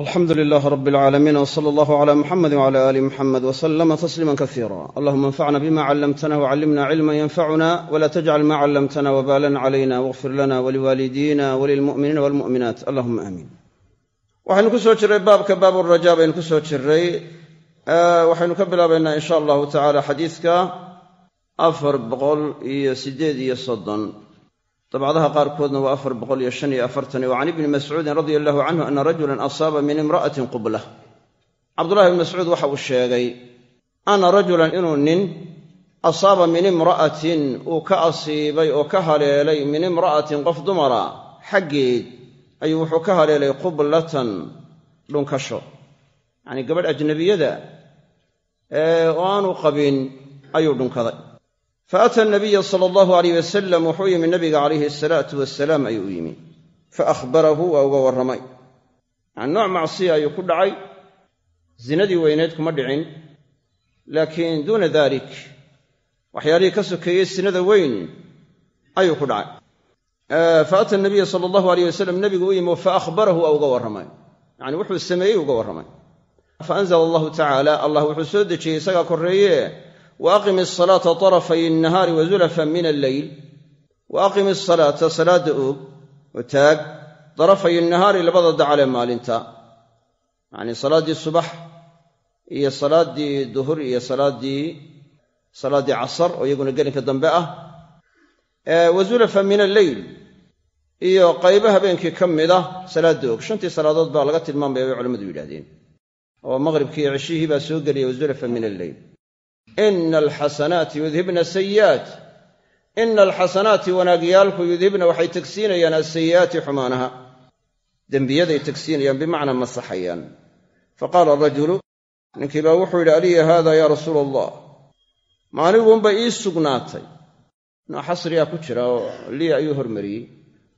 alxamdu lilaah rab alcaalamiin w sala allahu cala muxamedi wcala aali muxamed wasalama tasliima kasiira allahuma anfacna bima callamtana wcallimna cilman yanfacuna wla tajcal ma callamtana wbalan calayna wاغfir lana waliwaalidina walilmu'miniina walmu'minaat allahuma aamiin waxaynu ku soo jirray baabka baab raja baynu ku soo jirray. Waxaynu ka bilaabaynaa in sha allahu tacala xadiidka afar boqol iyo siddeed iyo soddon dabcadaha qaarkoodna waa afar boqol iyo shan iyo afartan wa can ibni mascuudin radia allahu canhu ana rajulan asaaba min imra'atin qublah cabdullahi ibni mascuud waxa uu sheegay ana rajulan inuu nin asaaba min imra'atin uu ka asiibay oo ka haleelay min imra'atin qof dumara xaggeed ayuu wuxuu ka haleelay qublatan dhunkasho. Yacnii gabadh ajnabiyada oo aanu qabin ayuu dhunkaday faata nabiya sala allahu alayh wasalam wuxuu yimi nabiga calayhi asalaatu wasalaam ayuu u yimi faahbarahu waa uga warramay yani nooc macsiya ayuu ku dhacay zinadii weyneyd kuma dhicin laakiin duuna dalik waxyaalihii ka sokeeyey sinada weyn ayuu ku dhacay faata nabiya sala allahu alayh wasalam nabigu u yimi faahbarahu waa uga warramay yani wuxuu sameeyey uga warramay faanzala allahu tacaala allah wuxuu soo dejiyey isagaa korreeye wa aqimi asalaata tarafay innahaari wa zulafan min alleyl wa aqimi asalaata salaadda oog oo taag darafay innahaari labada dacalee maalinta yacnii salaaddii subax iyo salaaddii duhur iyo salaaddii salaaddii casar oo iyaguna gelinka dambe ah wa zulafan min alleyl iyo qaybo habeenkii ka mid ah salaadda og shantii salaadood baa laga tilmaamaya bay culamadu yidhahdeen oo maqhribkii iyo ceshihii baa soo gelaya wazulafan min alleyl ina alxasanaati yudhibna asayi'aat ina alxasanaati wanaagyaalku yudhibna waxay tegsiinayaan asayi'aati xumaanaha dembiyaday tegsiinayaan bimacnaa masaxayaan faqaala arajulu ninkii baa wuxuu yidhi aliya haada yaa rasuula allah ma aniguunba ii sugnaatay nooc xasriyaa ku jira oo liya ayuu hormariyey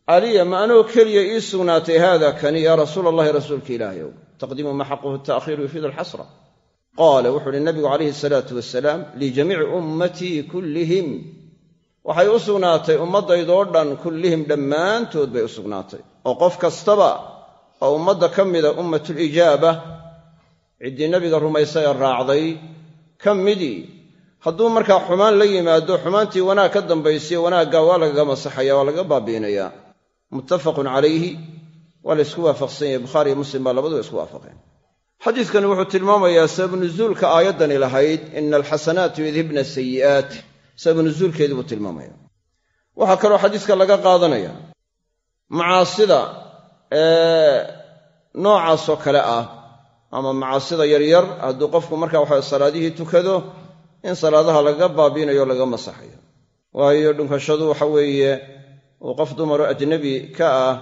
aliya ma anoo keliya ii sugnaatay haada kani yaa rasuula allahi rasuulka ilaahayow taqdiimu ma xaquhu ta'khiiru yufiidu alxasra qaala wuxuu uhi nabigu calayhi salaatu wasalaam lijamiici ummatii kullihim. Waxay u sugnaatay ummaddaydoo dhan kullihim dhammaantood bay u sugnaatay. Oo qof kastaba oo ummadda ka mida ummatulijaaba ciddii nabiga rumaysay ee raacday ka midii hadduu markaa xumaan la yimaado xumaantii wanaag ka dambaysiyo wanaaggaa waa lagaga masaxaya waa lagaga baabi'inayaa. Muttafaqun calayhi waa la ysku waafaqsan yahay bukhaari iyo muslim baa labaduba isku waafaqeen xadiidkani wuxuu tilmaamayaa sabab nuzuulka aayaddani lahayd ina alxasanaati yudhibna sayi'aat sabab nuzuulkeedii buu tilmaamaya waxaa kaloo xadiiska laga qaadanaya macaasida ee noocaasoo kale ah ama macaasida yaryar hadduu qofku marka waxa salaadihii tukado in salaadaha lagaga baabiinayo o lagaga masaxayo. Waayo dhunkashadu waxa weeye uu qof dumaro ajnabi ka ah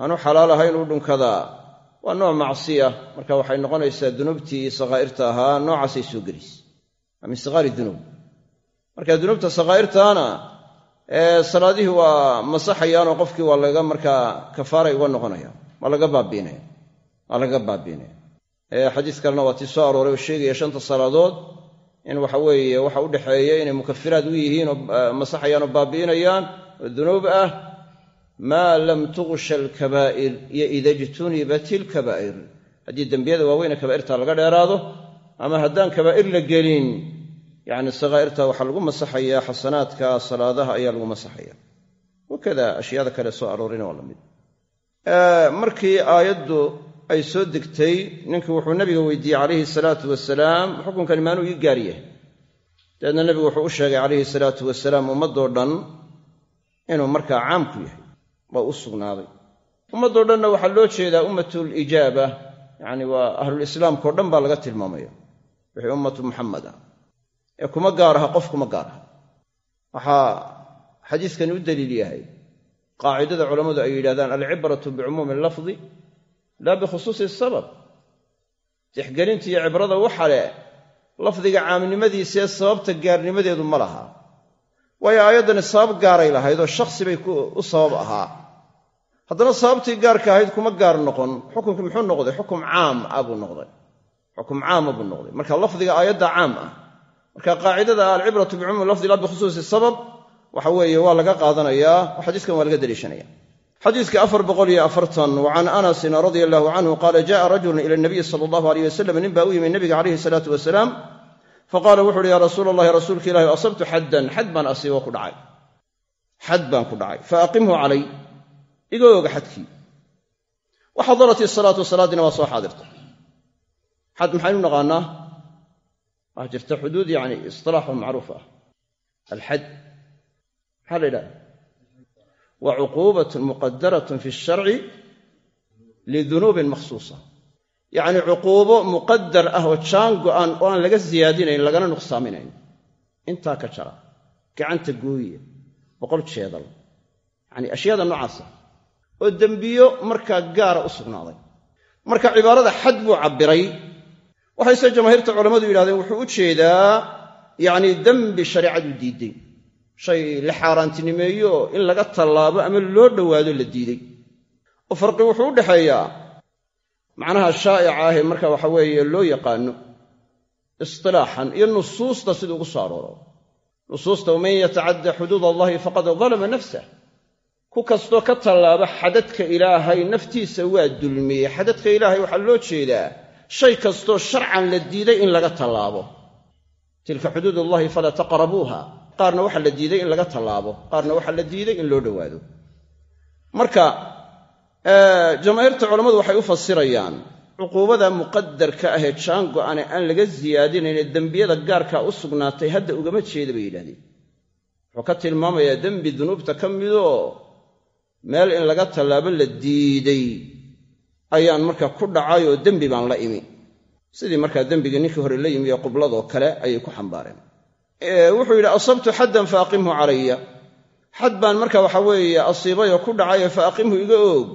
aanu xalaal ahayn u dhunkadaa waa nooc macsiya. Marka waxay noqonaysaa dunuubtii sakaa'irta ahaa noocaasay soo gelaysa waa min sikaari dunuub. Marka dunuubta sakaa'irtaana salaadihii waa masaxayaanoo qofkii waa laga markaa kafaaray uga noqonaya. Waa laga baabiinaya. Waa laga baabiinaya. Xadiis kalena waa tii soo arooray oo sheegaya shanta salaadood in waxa weeye waxa u dhexeeya inay mukafiraad u yihiin oo masaxayaan oo baabi'inayaan oo dunuub ah maa lam tuqsha alkabaa'ir iyo ida jtunibat ilkabaa'ir haddii dembiyada waaweyne kabaa'irta laga dheeraado ama haddaan kabaa'ir la gelin yacni sakaa'irta waxaa lagu masaxayaa xasanaadka salaadaha ayaa lagu masaxaya wakada ashyaada kale soo aroorina waa la mid. Markii aayaddu ay soo degtay ninkii wuxuu nabiga weydiiyey calayhi salaatu wasalaam xukunkani maanuu ii gaar yahay. Dabeedna nebigu wuxuu u sheegay calayhi salaatu wasalaam ummaddoo dhan waa u sugnaaday. Ummaddoo dhanna waxaa loo jeedaa ummatulijaaba yacni waa ahlulislaamkao dhan baa laga tilmaamaya. Wixii ummatu muxamed ah ee kuma gaar aha qof kuma gaar aha. Waxaa xadiiskani u daliil yahay. Qaacidada culammadu ay yidhahdaan alcibratu bicumuumi lafdi laa bikhusuusi sabab. Tixgelinta iyo cibrada waxa leh lafdiga caamnimadiisaee sababta gaarnimadeedu ma laha. Waayo aayaddani sabab gaaray lahayd oo shakhsi bay u sabab ahaa haddana sababtii gaarka ahayd kuma gaar noqon. Xukunkii muxuu noqday? Xukum caam ah buu noqday. Xukum caama buu noqday. Marka lafdiga aayadda caam ah marka qaacidada alcibratu bicumuumi lafdi laa bikhusuusi sabab waxa weeye waa laga qaadanayaa oo xadiiskan waa laga daliishanaya. Xadiiska afar boqol iyo afartan wa can anasin radia allahu canhu qaala jaءa rajulu ila nabiyi sala allahu aleyh wasalam nin baa u yimi nabiga calayhi salaatu wasalaam faqaala wuxu uhi ya rasuula allahi rasuulka ilahi asabtu xaddan xad baan asiibo ku dhacay. Xad baan ku dhacay. Faaqimhu calay iga oga xadkii. Wa xadarat isalaatu salaadiina waa soo xaadirta xad maxaynu naqaanaa? Waxaa jirta xuduud yani isilaaxo macruuf ah. Alxad. Maxaa la yidhaha wa cuquubatun muqadaratun fi sharci lidunuubin makhsuusa. Yacni cuquubo muqadar ah oo jaan go'an oo aan laga siyaadinayn lagana nuqsaaminayn. Intaa ka jara gacanta gooya boqol jeedal. Yacni ashyaada noocaasa oo dembiyo markaa gaara u sugnaaday. Marka cibaarada xad buu cabbiray. Waxayse jamaahiirta culammadu yidhahdeen wuxuu u jeedaa yacnii dembi shareecadu diidday shay la xaaraantinimeeyo in laga tallaabo ama loo dhowaado la diiday. Oo farqi wuxuu u dhexeeyaa macnaha shaa'ica ahee marka waxa weeye loo yaqaano istilaaxan iyo nusuusta siduu ugu soo arooro nusuusta waman yatacadda xuduud allahi faqad dalama nafsah ku kastoo ka tallaaba xadadka ilaahay naftiisa waa dulmiyey. Xadadka ilaahay waxaa loo jeedaa shay kastoo sharcan la diiday in laga tallaabo. Tilka xuduud allahi falaa taqrabuuha. Qaarna waxaa la diiday in laga tallaabo. Qaarna waxaa la diiday in loo dhowaado. Marka jamaahiirta culammadu waxay u fasirayaan cuquubada muqadarka ahee jaan go'ane aan laga siyaadinayne dembiyada gaarkaa u sugnaatay hadda ugama jeeda bay yidhahdeen. Wuxuu ka tilmaamayaa dembi dunuubta ka midoo meel in laga tallaabo la diiday ayaan markaa ku dhacay oo dembi baan la imi. Sidii markaa dembigii ninkii hore la yimi ee qubladoo kale ayay ku xambaareen. Wuxuu yidhi asabtu xaddan fa calaya xad baan marka waxa weeye asiibayoo ku dhacay fa aqimhu iga oog.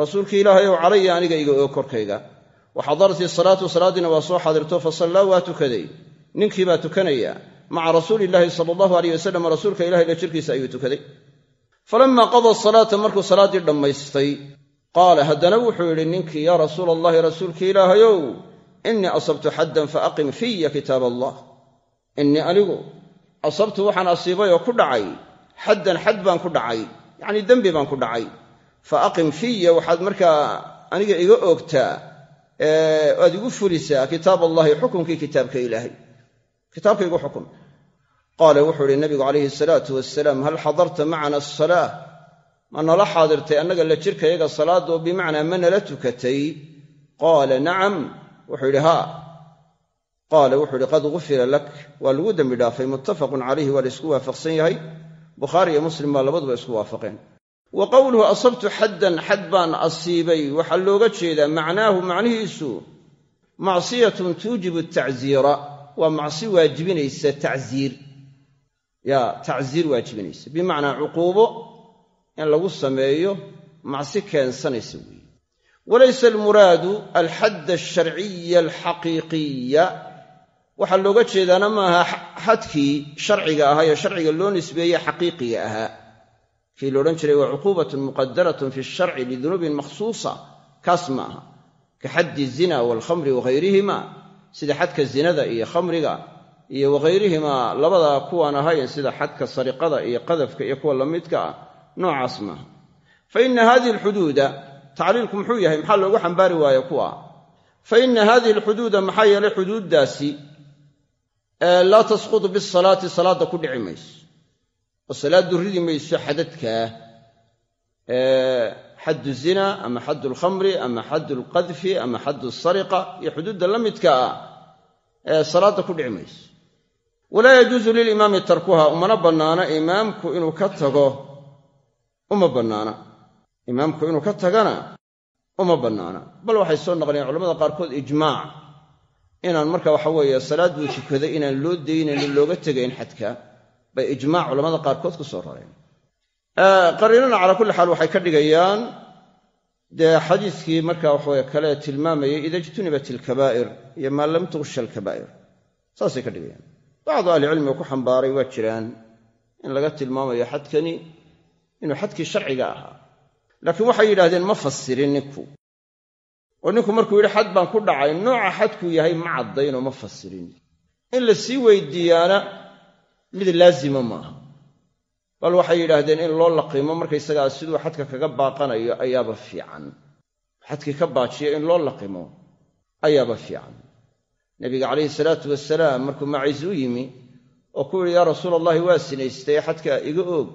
Rasuulkii ilaahay ow calaya aniga iga oog korkayga. Wa xadaratii salaatu salaaddiina waa soo xaadirto fa sallaa waa tukaday. Ninkii baa tukanaya. Maca rasuuli illaahi sala allahu aleyh wasalam rasuulka ilahay la jirkiisa ayuu tukaday falammaa qadaa salaata markuu salaaddii dhammaystay qaala haddana wuxuu yidhi ninkii yaa rasuula allahi rasuulkii ilaahayow innii asabtu xaddan fa aqim fiya kitaab allah innii anigu asabtu waxaan asiibay oo ku dhacay xaddan xad baan ku dhacay yacnii dembi baan ku dhacay fa aqim fiya waxaad markaa aniga iga oogtaa aad igu fulisaa kitaab allahi xukunkii kitaabka ilaahay kitaabka igu xukun qaala wuxuu ihi nabigu calayhi salaatu wasalaam hal xadarta macana asalaa ma nala xaadirtay annaga la jirkayaga salaadoo bimacnaa ma nala tukatay? Qaala nacam. Wuxuu yidhi haa. Qaala wuxuu ihi qad gufira lak. Waa lagu dembi dhaafay muttafaqun calayhi waa la isku waafaqsan yahay. Bukhaari iyo muslim baa labaduba isku waafaqeen. Wa qowluhu asabtu xaddan xad baan asiibay. Waxaa looga jeedaa macnaahu macnihiisu macsiyatun tuujibu tacziira. Waa macsi waajibinaysa tacziir yaa tacziir waajibinaysa. Bimacnaa cuquubo in lagu sameeyo macsi keensanaysa weeye walaysa almuraadu alxadd alsharciya alxaqiiqiya waxaa looga jeedaana maaha xadkii sharciga ahaa ee sharciga loo nisbeeye xaqiiqiga ahaa. Kii laodhan jiray waa cuquubatun muqadaratun fi sharci lidunuubin makhsuusa. Kaas ma aha ka xaddi zina waalkhamri wahayrihima sida xadka zinada iyo khamriga iyo wakhayrihimaa labadaa kuwaan ahayn sida xadka sariqada iyo qadafka iyo kuwa lamidka ah noocaas maaha fa inna hadihi alxuduuda tacliilku muxuu yahay maxaa loogu xambaari waaye kuwa? Fa inna hadihi alxuduuda maxaa yeelay xuduuddaasi laa tasqutu bisalaati salaadda ku dhici mayso. Oo salaaddu ridi mayso xadadkaa xaddu zina ama xaddu alkhamri ama xaddu alqadfi ama xaddu sariqa iyo xuduudda la midka ah salaadda ku dhici mayso walaa yajuusu lilimaami tarkuha umana bannaana imaamku inuu ka tago uma bannaana. Imaamku inuu ka tagana uma bannaana. Bal waxay soo naqleen culamada qaarkood ijmaac. Inaan marka waxa weeye salaad buu tukaday inaan loo daynayn looga tegayn xadka bay ijmaac culamada qaarkood ku soo rareen. Qariinana calaa kulli xaal waxay ka dhigayaan dee xadiiskii marka waxaweye kale tilmaamayay ida ijtunibat ilkabaa'ir iyo maa lam tugsha alkabaa'ir saasay ka bacdu ahlicilmiga ku xambaaray waa jiraan in laga tilmaamayo xadkani inuu xadkii sharciga ahaa laakiin waxay yidhahdeen ma fasirin ninku oo ninku markuu yidhi xad baan ku dhacay nooca xadkuu yahay ma caddaynoo ma fasirin in la sii weydiiyaana mid laazima maaha bal waxay yidhaahdeen in loo laqimo markaysagaa siduu xadka kaga baaqanayo ayaaba fiican xadkii ka baajiya in loo laqimo ayaaba fiican nebiga calayhi salaatu wasalaam markuu maciis u yimi oo ku yidhi yaa rasuula allahi waa sinaystay xadka iga oog.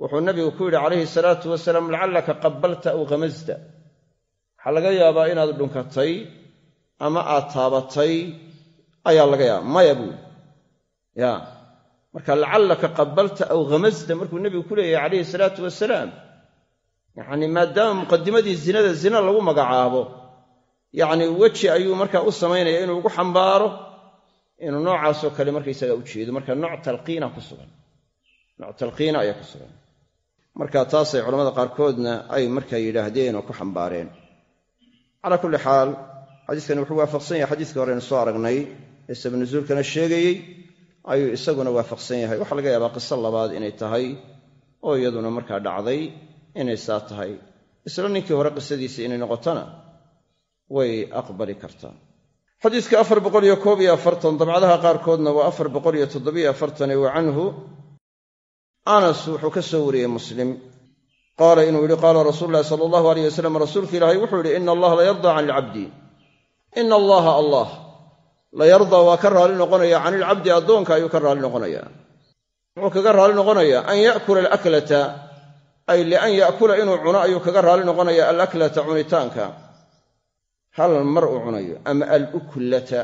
Wuxuu nabigu ku yidhi calayhi salaatu wasalaam lacallaka qabbalta aw khamasta waxaa laga yaabaa inaad dhunkatay ama aad taabatay ayaa laga yaaba maya buuli ya. Marka lacallaka qabbalta aw khamasta markuu nebigu ku leeyahay calayhi salaatu wasalaam yacni maadaama muqadimadii zinada zina lagu magacaabo yacni weji ayuu markaa u samaynaya inuu ugu xambaaro inuu noocaasoo kale markaysaga u jeedo. Marka nooc talqiina ku sugan. Nooc talqiina ayaa ku sugan. Marka taasay culamada qaarkoodna ay markaa yidhaahdeen oo ku xambaareen. Calaa kulli xaal xadiiskani wuxuu waafaqsan yahay. Xadiiskii horeynu soo aragnay ee sabnuzuulkana sheegayey ayuu isaguna waafaqsan yahay. Waxaa laga yaabaa qiso labaad inay tahay oo iyaduna markaa dhacday inay saa tahay. Isla ninkii hore qisadiisii inay noqotona way aqbali kartaa xadiiska afar boqoliyo koob iyo afartan dabcadaha qaarkoodna waa afar boqoliyo toddobiyo afartane wa canhu. Anas wuxuu ka soo wariyey muslim. Qaala inuu yidhi qaala rasuulu ulahi sala allahu aleyh wasalam rasuulka ilaahay wuxuu yidhi ina allaha layardaa can ilcabdi ina allaha allah. Layardaa waa ka raali noqonaya can ilcabdi addoonka ayuu ka raali noqonaya wuxuu kaga raali noqonayaa an ya'kula alaklata. Ay lian ya'kula inuu cuno ayuu kaga raali noqonaya alaklata cunitaanka hal mar uu cunayo ama aluklata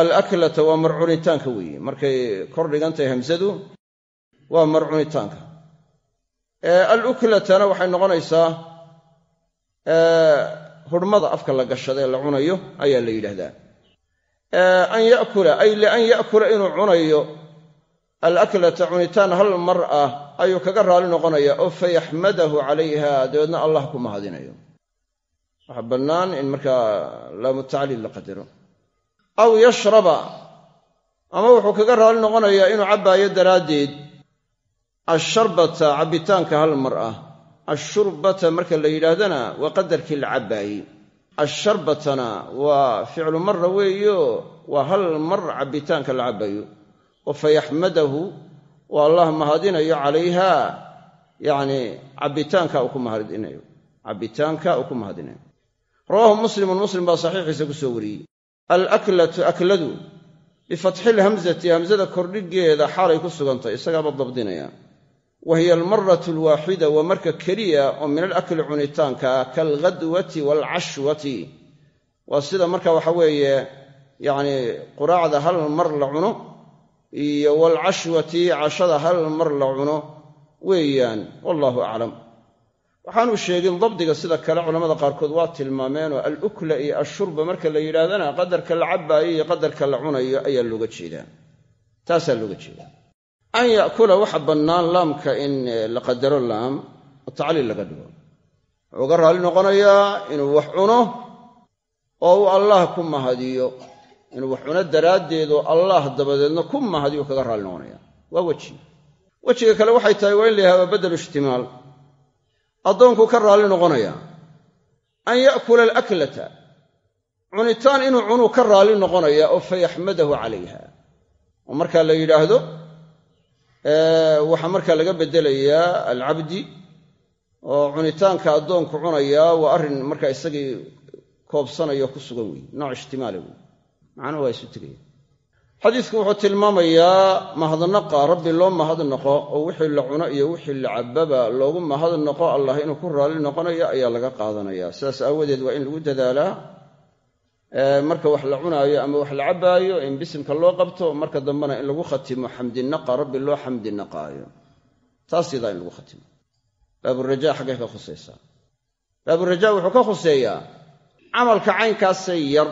alaklata waa mar cunitaanka weeye markay kor dhigantahay hamsadu waa mar cunitaanka. Aluklatana waxay noqonaysaa hurhmada afka la gashada ee la cunayo ayaa la yidhaahdaa. An yakula ay lian ya'kula inuu cunayo alaklata cunitaan hal mar ah ayuu kaga raali noqonaya oo fayaxmadahu calayha dabeedna allah ku mahadinayo waxaa bannaan in markaa laamu tacliil la qadaro aw yashraba ama wuxuu kaga raali noqonayaa inuu cabbaayo daraaddeed asharbata cabbitaanka hal mar ah. Ashurbata marka la yidhaahdana waa qadarkii la cabbaayey. Asharbatana waa ficlu marra weeyo waa hal mar cabbitaanka la cabbayo. Oo fayaxmadahu oo allah mahadinayo calayha yacni cabbitaanka uu ku mahadinayo. Cabbitaanka uu ku mahadinayo rawaahu muslimun muslim baa saxiixiisa ku soo wariyey. Alaklatu akladu bifatxi lhamzati hamzada kordhigeeda xaalay ku sugantay isagaaba dabdinaya. Wa hiya almaratu alwaaxida waa marka keliya oo min alakli cunitaanka kaalghadwati waalcashwati waa sida marka waxa weeye yacni quraacda hal mar la cuno iyo waalcashwati cashada hal mar la cuno weeyaan wallahu aclam waxaanu sheegin dabdiga sida kale culamada qaarkood waa tilmaameenoo alukla iyo ashurba marka la yidhaahdana qadarka la cabbaayo iyo qadarka la cunayo ayaa looga jeedaa. Taasaa looga jeedaa. An ya'kula waxa bannaan laamka in la qadaro laam oo tacliil laga dhigo. Wuxuu uga raalli noqonayaa inuu wax cuno oo uu allaah ku mahadiyo. Inuu wax cuno daraaddeed oo allaah dabadeedna ku mahadiyo kaga raalli noqonaya waa weji. Wejiga kale waxay tahay waa in la yahaba badelu ishtimaal addoonku ka raalli noqonaya. An ya'kula alaklata. Cunitaan inuu cunuu ka raalli noqonaya oo fayaxmadahu calayha. Oo markaa la yidhaahdo waxaa markaa laga beddelayaa alcabdi oo cunitaanka addoonku cunayaa waa arrin markaa isagii koobsanayo ku sugan weeye nooc ishtimaala wey macnuhu waa isu tegaya xadiidku wuxuu tilmaamayaa mahadnaqa rabbi loo mahadnaqo oo wixii la cuno iyo wixii la cabbaba loogu mahadnaqo allah inuu ku raalli noqonayo ayaa laga qaadanaya. Sidaas aawadeed waa in lagu dadaalaa marka wax la cunaayo ama wax la cabbaayo in bisimka loo qabto marka dambena in lagu khatimo xamdinaqa rabbi loo xamdinaqaayo taas yadaa in lagu khatimo. Baaburaja xaggay ka khusaysaa baaburaja wuxuu ka khuseeyaa camalka caynkaasay yar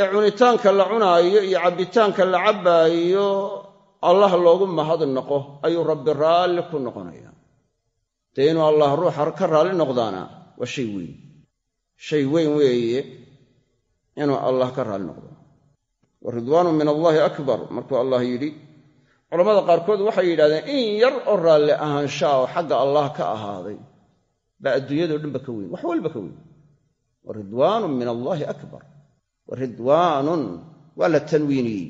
ee cunitaanka la cunaayo iyo cabbitaanka la cabbaayo allah loogu mahadnaqo ayuu rabbi raalli ku noqonaya dee inuu allah ruuxa ka raalli noqdaana waa shay weyn. Shay weyn weeye inuu allah ka raalli noqdo. Wa ridwaanu min allaahi akbar markuu allah yidhi. Culammada qaarkood waxay yidhahdeen in yar oo raalli ahaanshaa oo xagga allah ka ahaaday. Baa adduunyadao dhanba ka weyn wax walba ka weyn. Wa ridwaanun min allaahi akbar wa ridwaanun waa la tanwiiniyey.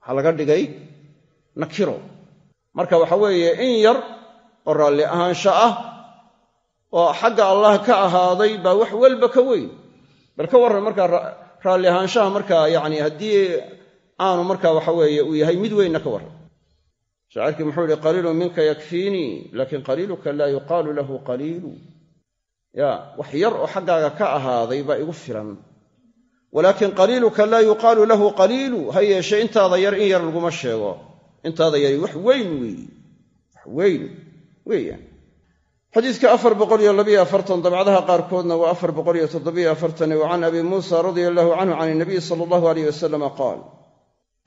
Waxaa laga dhigay nakiro. Marka waxa weeye in yar oo raalli ahaansho ah oo xagga allah ka ahaaday baa wax walba ka weyn. Bal ka warran markaa raalli ahaanshaha markaa yacni haddii aanu markaa waxa weeye uu yahay mid weynna ka warran. Shaacirkii muxuu yihi qaliilun minka yakfiinii laakin qaliiluka laa yuqaalu lahu qaliilu. Ya wax yar oo xaggaaga ka ahaaday baa igu filan walaakin qaliiluka laa yuqaalu lahu qaliilu ha yeeshe intaada yar in yar laguma sheego. Intaada yari wax weyn weeye wax weyn weeyaan. Xadiidka afar boqoliyo labiyo afartan dabcadaha qaarkoodna waa afar boqoliyo toddobiyo afartan wa can abi muusa radia allahu canhu can inabiyi sala allahu aleyh wasalama qaal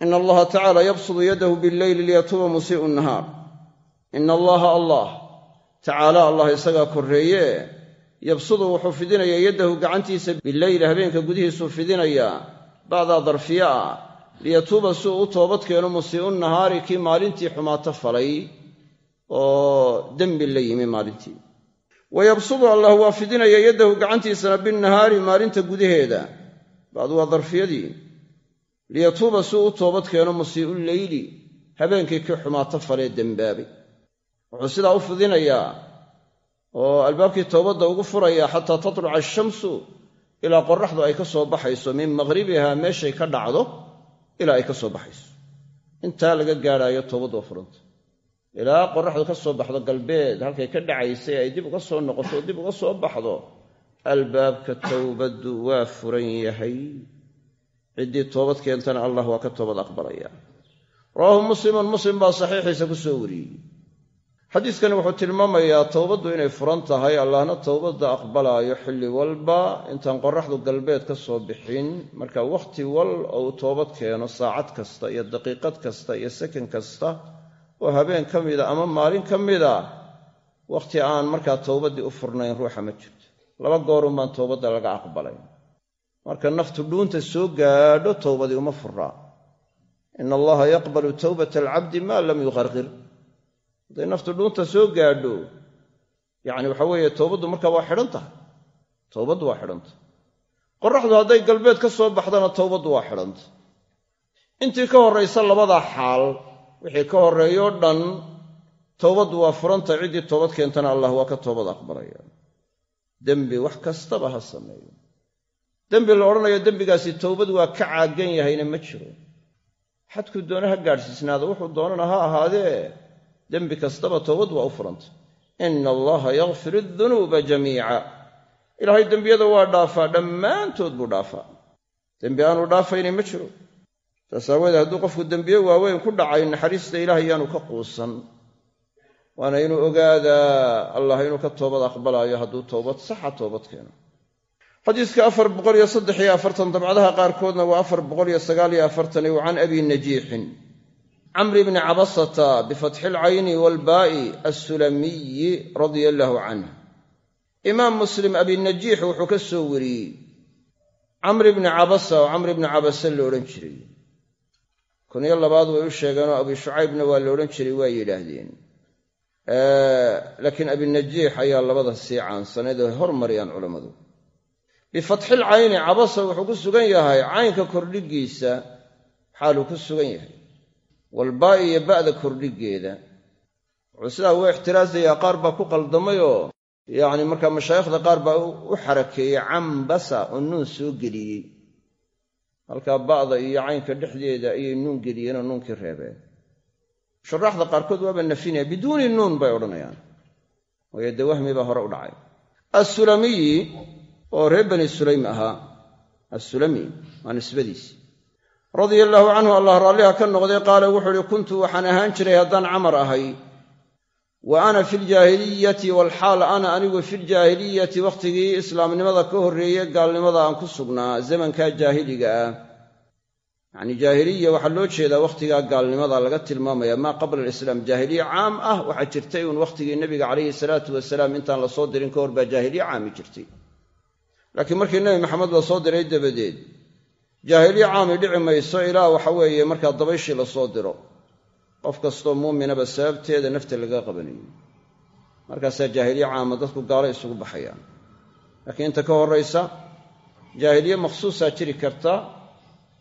ina allaha tacala yabsudu yadahu billeyli liyatuuba musii'u nahaar ina allaha allah tacaala allah isagaa korreeye yabsudu wuxuu fidinayaa yaddahu gacantiisa bileyli habeenka gudihiisuu fidinayaa bacdaa darfiya ah liyatuuba si uu u toobad keeno musii'u nahaari kii maalintii xumaato falay oo dembi la yimi maalintii. Wa yabsudu allah waa fidinaya yaddahu gacantiisana binnahaari maalinta gudaheeda bacdu waa darfiyadii. Liyatuuba si uu u toobad keeno musii'u leyli habeenkii kii xumaato falee dembaabay wuxuu sidaa u fidinayaa oo albaabkii towbadda ugu furayaa xataa tatluca ashamsu ilaa qoraxdu ay ka soo baxayso min maqhribiha meeshay ka dhacdo ilaa ay ka soo baxayso. Intaa laga gaadhaayo toobaddu waa furanta. Ilaa qoraxdu ka soo baxdo galbeed halkay ka dhacaysay ay dib uga soo noqoto dib uga soo baxdo albaabka towbaddu waa furan yahay. Ciddii toobad keentana allah waa ka toobad aqbalaya. Rawaahu muslimun muslim baa saxiixiisa ku soo wariyey xadiidkani wuxuu tilmaamayaa towbaddu inay furan tahay allahna towbadda aqbalaayo xilli walba intaan qoraxdu galbeed ka soo bixin. Marka wakhti wal oo uu toobad keeno saacad kasta iyo daqiiqad kasta iyo sakan kasta oo habeen ka mida ama maalin ka mida wakhti aan markaa towbaddii u furnayn ruuxa ma jirto. Laba goorun baan towbadda laga aqbalay marka naftu dhuunta soo gaadho towbadii uma furaa ina allaha yaqbalu towbata alcabdi maa lam yuqarqir hadday naftu dhuunta soo gaadho yacni waxa weeye towbaddu markaa waa xidhan tahay. Towbaddu waa xidhantah qoraxdu hadday galbeed ka soo baxdana towbaddu waa xidhantah intii ka horraysa labadaa xaal wixii ka horreeyoo dhan towbaddu waa furantah ciddii toobad keentana allah waa ka toobad aqbalaya. Dembi wax kastaba ha sameeyo. Dembi la odhanayo dembigaasi towbad waa ka caagan yahayna ma jiro. Xadkuu doona ha gaadhsiisnaado wuxuu doonana ha ahaadee dembi kastaba towbad waa u furanta ina allaha yakfir adunuuba jamiica. Ilaahay dembiyada waa dhaafaa dhammaantood buu dhaafaa. Dembi aanu dhaafaynay ma jiro. Saas aawoodee hadduu qofku dembiye waaweyn ku dhacay naxariista ilaahay yaanu ka quusan. Waana inuu ogaadaa allah inuu ka toobad aqbalaayo hadduu towbad saxa toobad keeno. Xadiiska afar boqoliyo saddexiyo afartan dabcadaha qaarkoodna waa afar boqoliyo sagaaliyo afartan wa can abi najiixin camri bni cabasata bifatxi alcayni waalbaa'i assulamiyi radia allaahu canh imaam muslim abinajiix wuxuu ka soo wariyey camri bni cabasa oo camri bni cabase la odhan jiray. Kunyo labaad way u sheegeenoo abi shucaybna waa la odhan jiray waa yidhaahdeen. Laakiin abinajiix ayaa labada sii caansaneed oo hormariyaan culammadu bifatxil cayni cabasa wuxuu ku sugan yahay caynka kordhigiisa xaaluu ku sugan yahay walbaa'i iyo ba'da kordhigeeda wuxuu sidaa ixtiraasayaa qaar baa ku qaldamayoo yacni markaa mashaayikhda qaar baa u xarakeeyey cambasa oo nuun soo geliyey. Halkaa ba'da iyo caynka dhexdeeda ayay nuun geliyeenoo nuunkii reebeen. Shuraaxda qaarkood waaba nafinaya biduuni nuun bay odhanayaan. Waayo dee wahmi baa hore u dhacay. Assulamiyi oo reer bani sulaym ahaa assulami waa nisbadiisi radia allaahu canhu allah raalliha ka noqday qaala wuxuu uhi kuntu waxaan ahaan jiray haddaan camar ahay. Wa ana fi ljaahiliyati walxaal ana anigu filjaahiliyati wakhtigii islaamnimada ka horreeye gaalnimada aan ku sugnaa zamankaa jaahiliga ah. Yacni jaahiliya waxaa loo jeedaa wakhtigaa gaalnimada laga tilmaamaya. Maa qabla alislaam jaahiliye caam ah waxaa jirtay uun wakhtigii nebiga calayhi salaatu wasalaam intaan la soo dirin ka hor baa jaahiliye caami jirtay. Laakiin markii nebi maxamed la soo diray dabadeed jaahiliye caami dhici mayso ilaa waxa weeye markaa dabayshii la soo diro. Qof kastoo muuminaba sababteeda nafta laga qabanayo. Markaasaa jaahiliye caama dadku gaalo isugu baxayaan. Laakiin inta ka horraysa jaahiliye makhsuusaa jiri karta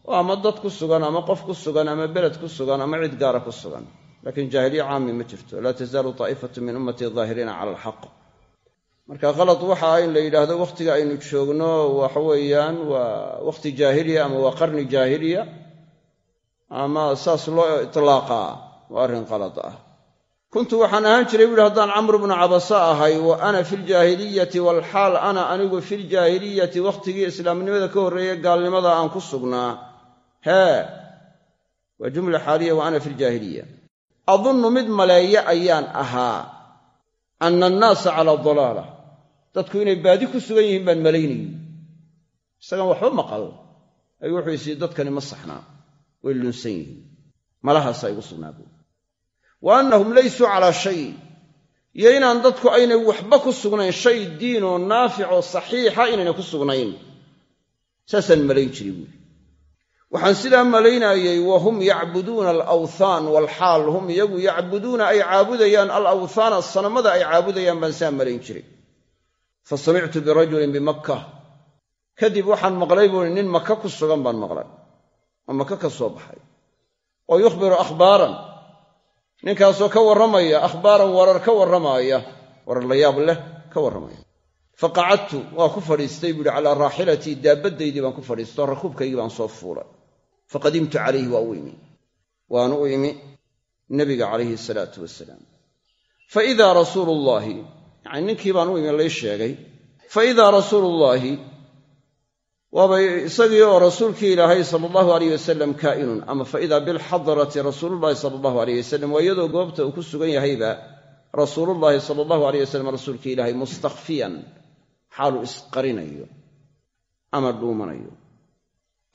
oo ama dad ku sugan ama qof ku sugan ama beled ku sugan ama cid gaara ku sugan. Laakiin jaahiliya caami ma jirto. Laa tasaalu taa'ifatu min ummatii daahiriina cala alxaq marka khalad waxa ah la yidhaahdo wakhtiga aynu joogno waxa weeyaan waa wakhti jaahiliya ama waa qarni jaahiliya ama saas loo itlaaqaa waa arrin qalad ah. Kuntu waxaan ahaan jiray bu yidhi haddaan camru bnu cabasa ahay wa ana fi ljaahiliyati walxaal ana anigu filjaahiliyati wakhtigii islaamnimada ka horreeye gaalnimada aan ku sugnaa. Hee waa jumla xaaliya wa ana fi ljaahiliya adunnu mid maleeye ayaan ahaa anna annaasa calaa dalaala dadku inay baadi ku sugan yihiin baan malaynayey isagaan waxba maqal ayuu wuxuu isii dadkani ma saxnaa. Way lunsan yihiin. Malahaasaa igu sugnaa buui wa annahum laysuu calaa shay. Iyo inaan dadku aynay waxba ku sugnayn shay diinoo naaficoo saxiixa inaynay ku sugnayn. Saasaan malayn jiray buuli waxaan sidaa malaynaayey wa hum yacbuduuna alawthaan walxaal. Hum iyagu yacbuduuna ay caabudayaan alawthaana sanamada ay caabudayaan baan sidaa malayn jiray fa samictu birajulin bimakka kadib waxaan maqlay buuhi nin maka ku sugan baan maqlay oo maka ka soo baxay oo yukhbiru akhbaaran ninkaasoo ka warramaya akhbaaran warar ka warramaaya warar la yaab leh ka warramaya fa qacadtu waa ku fadhiistay buuhi calaa raaxilatii daabaddaydii baan ku fadhiistao rakuubkaygii baan soo fuulay faqadimtu calayhi waa u imi waanu u imi nebiga calayhi salaatu wasalaam fa idaa rasuulu llaahi yacni ninkii baan u imi lay sheegay fa idaa rasuulu llaahi waaba isagii oo rasuulkii ilaahay sala allahu alayh wasalam kaa'inun ama fa idaa bilxadarati rasuulullahi sala allahu alayh wasalam waa iyadoo goobta uu ku sugan yahayba rasuulullaahi sala allahu alayh wasalam rasuulkii ilaahay mustakfiyan xaaluu isqarinayo ama dhuumanayo.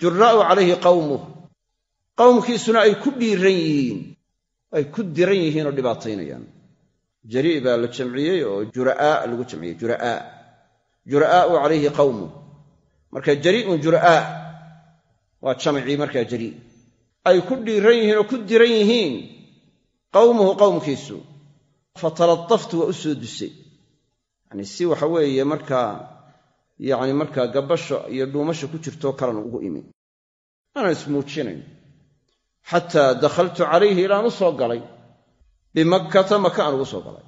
Juraa'u calayhi qawmuh qowmkiisuna ay ku dhiiran yihiin ay ku diran yihiin oo dhibaataynayaan jarii baa la jamciyey oo jura'aa lagu jamciyey jura'aa jura'aa'u calayhi qawmuh marka jarii'un jura'aa waa jamcii markaa jarii ay ku dhiiran yihiin oo ku diran yihiin qowmuhu qowmkiisu fatalataftu waa u soo dusay. Yacni si waxa weeye markaa yacni markaa gabasha iyo dhuumasha ku jirtoo kalan ugu imi. Aanan ismuujinayn. Xataa dakhaltu calayhi ilaan u soo galay bimakkata maka aan ugu soo galay.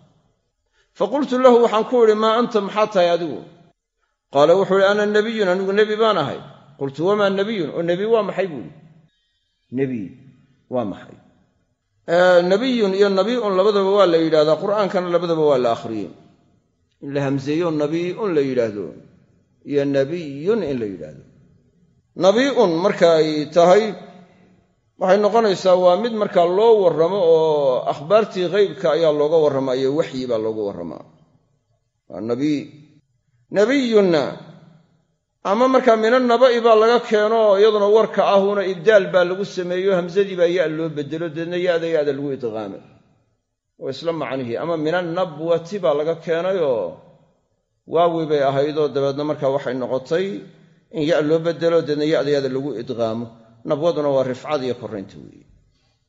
Fa qultu lahu waxaan ku idhi maa anta maxaa tahay adigu? Qaala wuxuu ihi ana nebiyun anigu nebi baan ahay. Qultu wamaa nebiyun? Oo nebi waa maxay? buuhi nebi waa maxay? Nebiyun iyo nabii'un labadaba waa la yidhahdaa qur'aankana labadaba waa la akhriyey. In la hamseeyo nabii'un la yidhaahdo. Iyo nabiyun in la yidhaahdo. Nabii'un marka ay tahay waxay noqonaysaa waa mid markaa loo warramo oo akhbaartii ghaybka ayaa looga warramaa iyo waxyi baa looga warramaa. Waa nabiy nebiyunna ama markaa mina naba'i baa laga keeno iyaduna warka ahuna ibdaal baa lagu sameeyo hamsadii baa ya loo bedelo deedna yada yada lagu idqaamay oo isla macnihii ama mina nabwati baa laga keenayoo waawi bay ahaydoo dabeedna markaa waxay noqotay in ya loo bedelo deedna yada yada lagu idqaamo nabwaduna waa rifcad iyo korraynta weeye.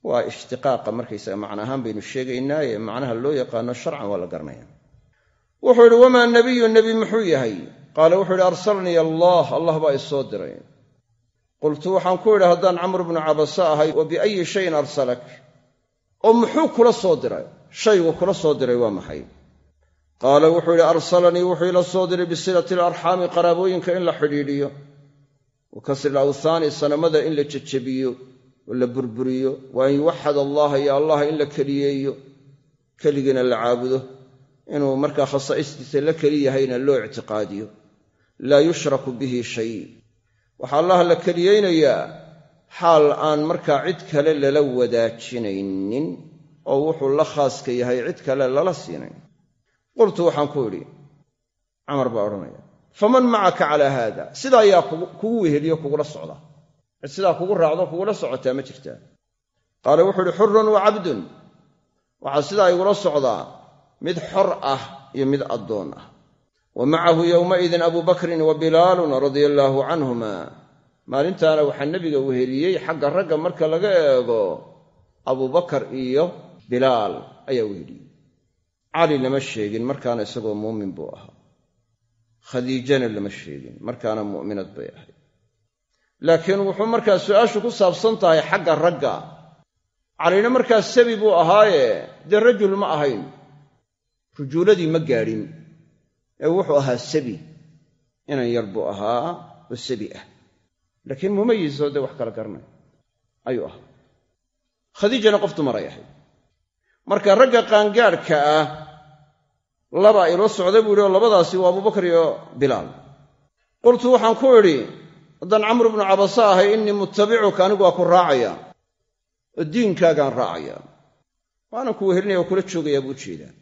Waa ishtiqaaqa markaysaga macna ahaan baynu sheegaynaa ee macnaha loo yaqaano sharcan waa la garanaya wuxuu yidhi wamaa nebiyu nebi muxuu yahay? Qaala wuxuu yidhi arsalnii allah allah baa isoo diray. Qultu waxaan ku idhi haddaan camr bnu cabasa ahay wa biayi shayin arsalak? Oo muxuu kula soo diray? Shaygu kula soo diray waa maxay? Qaala wuxuu yidhi arsalanii wuxuu ila soo diray bisilati alarxaami qaraabooyinka in la xidhiidhiyo wa kasri alawthaani sanamada in la jejebiyo oo la burburiyo. Wa an yuwaxad allaha iyo allaha in la keliyeeyo keligiina la caabudo. Inuu markaa khasaa'istiisa la keli yahayna loo ictiqaadiyo. Laa yushraku bihi shay. Waxaa allaha la keliyeynayaa xaal aan markaa cid kale lala wadaajinaynin oo wuxuu la khaaska yahay cid kale lala siinayn. Qultu waxaan ku idhi camar baa odhanaya faman macaka calaa haada? Sidaa ayaa kugu weheliyo kugula socda. Cid sidaa kugu raacdo kugula socotaa ma jirtaa. Qaala wuxuu ihi xurun wa cabdun. Waxaa sidaa igula socdaa mid xor ah iyo mid addoon ah. Wa macahu yowmaidin abuu bakrin wa bilaalun radia allaahu canhuma. Maalintaana waxaa nebiga weheliyey xagga ragga marka laga eego abubakar iyo bilaal ayaa weheliyey. Cali lama sheegin markaana isagoo muumin buu ahaa khadiijana lama sheegin. Markaana mu'minad bay ahayd. Laakiin wuxuu markaa su'aashu ku saabsan tahay xagga ragga. Calina markaa sabi buu ahaaye dee rajul ma ahayn. Rujuuladii ma gaadhin. Ee wuxuu ahaa sabi. Inan yar buu ahaa oo sabi ah. Laakiin mumayisoo dee wax kala garanay ayuu ahaa. Khadiijana qof dumaray ahayd. Marka ragga qaangaadhka ah laba ilo socda buu yidhi oo labadaasi waa abubakar iyo bilaal. Qultu waxaan ku idhi haddaan camr bnu cabasa ahay innii muttabicuka anigu waa ku raacaya. Oo diinkaagaan raacaya. Waana ku wehelinaya oo kula joogayaa buu u jeedaa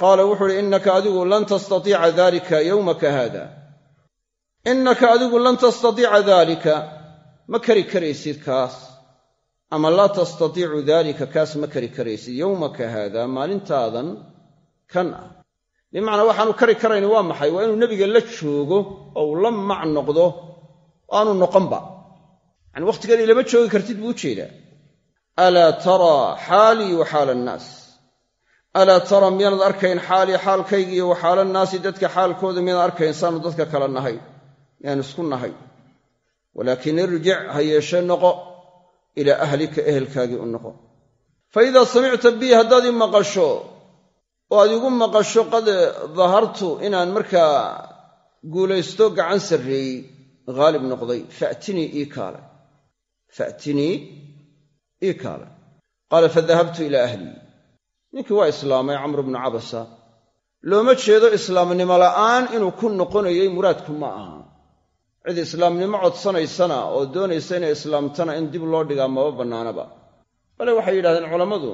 qaala wuxuu idhi innaka adigu lan tastatiica daalika yowmaka haada. Innaka adigu lan tastatiica daalika ma kari karaysid kaas. Ama laa tastatiicu daalika kaas ma kari karaysid yowmaka haada maalintaadan kan ah bimacnaa waxaanu kari karayni waa maxay? Waa inuu nebiga la joogo oo la mac noqdo? Aanu noqonba. Yani wakhtigan ilama joogi kartid buu u jeedaa alaa taraa xaalii wa xaala annaas? Alaa tara miyaanad arkayn xaalii xaalkaygi iyo wa xaala annaasi? Dadka xaalkooda miyaanad arkayn? Saanu dadka kala nahay. Yaanu isku nahay. Walaakin irjic ha yeeshee noqo ilaa ahlika ehelkaagii u noqo. Fa idaa samicta bii haddaad ii maqasho oo aad igu maqasho qad dahartu inaan markaa guulaysto gacan sarreeyey haalib noqday faatinii ii kaale. Faatinii ii kaale. Qaala fadahabtu ilaa ahlii ninkii waa islaamay camru bnu cabasa. Looma jeedo islaamnimo la'aan inuu ku noqonayay muraadku ma aha. Cid islaamnimo codsanaysana oo doonaysa inay islaamtana in dib loo dhigaa maba bannaanaba. Bale waxay yidhahdeen culammadu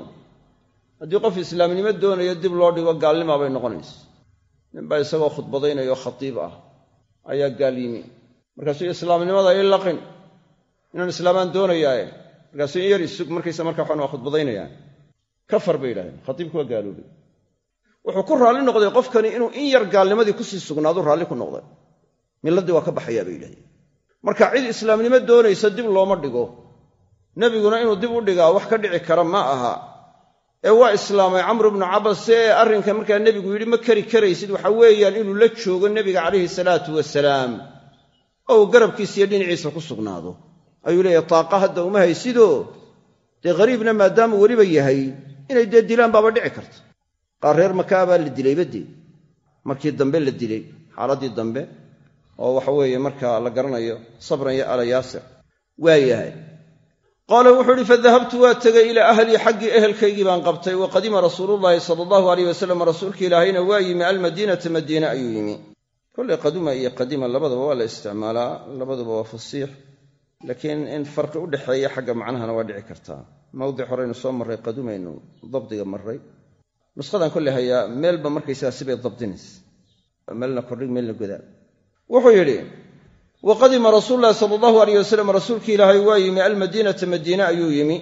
haddii qof islaamnimo doonayo dib loo dhigo gaalnimaa bay noqonaysa. Ninbaa isagoo khudbadaynayo khatiib ah ayaa gaal yimi. Markaasuu islaamnimada ii laqin. Inaan islaamaan doonayaaye. Markaasuu in yar isug markaysa markaa waxaan waa khudbadaynayaa. Kafar bay yidhahdeen khatiibku waa gaaloobay wuxuu ku raalli noqday qofkani inuu in yar gaalnimadii ku sii sugnaadu raalli ku noqday. Milladdii waa ka baxayaa bay yidhahdeen. Marka cid islaamnimo doonaysa dib looma dhigo. Nebiguna inuu dib u dhigaa wax ka dhici kara ma aha ee waa islaamay camru bnu cabase ee arrinka markaa nebigu yidhi ma kari karaysid waxa weeyaan inuu la joogo nebiga calayhi salaatu wasalaam oo uu garabkiisa iyo dhinaciisa ku sugnaado. Ayuu leeyahy taaqa hadda uma haysidoo dee ghariibna maadaamuu weliba yahay inay dee dilaan baaba dhici karta. Qaar reer makaa baa la dilayba dee? Markii dambe la dilay xaaladdii dambe oo waxa weeye markaa la garanayo sabran yo ala yaasir. Waa yahay qaala wuxuu uhi fadahabtu waa tegay ilaa ahlii xaggii ehelkaygii baan qabtay. Wa qadima rasuulullaahi sala allahu aleyh wasalam rasuulka ilaahayna waa yimi almadiinata madiine ayuu yimi. Kollay qaduma iyo qadima labadaba waa la isticmaalaa labaduba waa fasiix. Laakiin in farqi u dhexeeya xagga macnahana waa dhici kartaa mawdic horeynu soo marray qadumaynu dabdiga marray. Nushadan kolley hayaa meelba markaysaga sibay dabdinaysa. Meelna kordhig meelna godaa wuxuu yidhi wa qadima rasuulu llahi sala allahu aleyh wasalam rasuulkii ilaahay waa yimi almadiinata madiine ayuu yimi.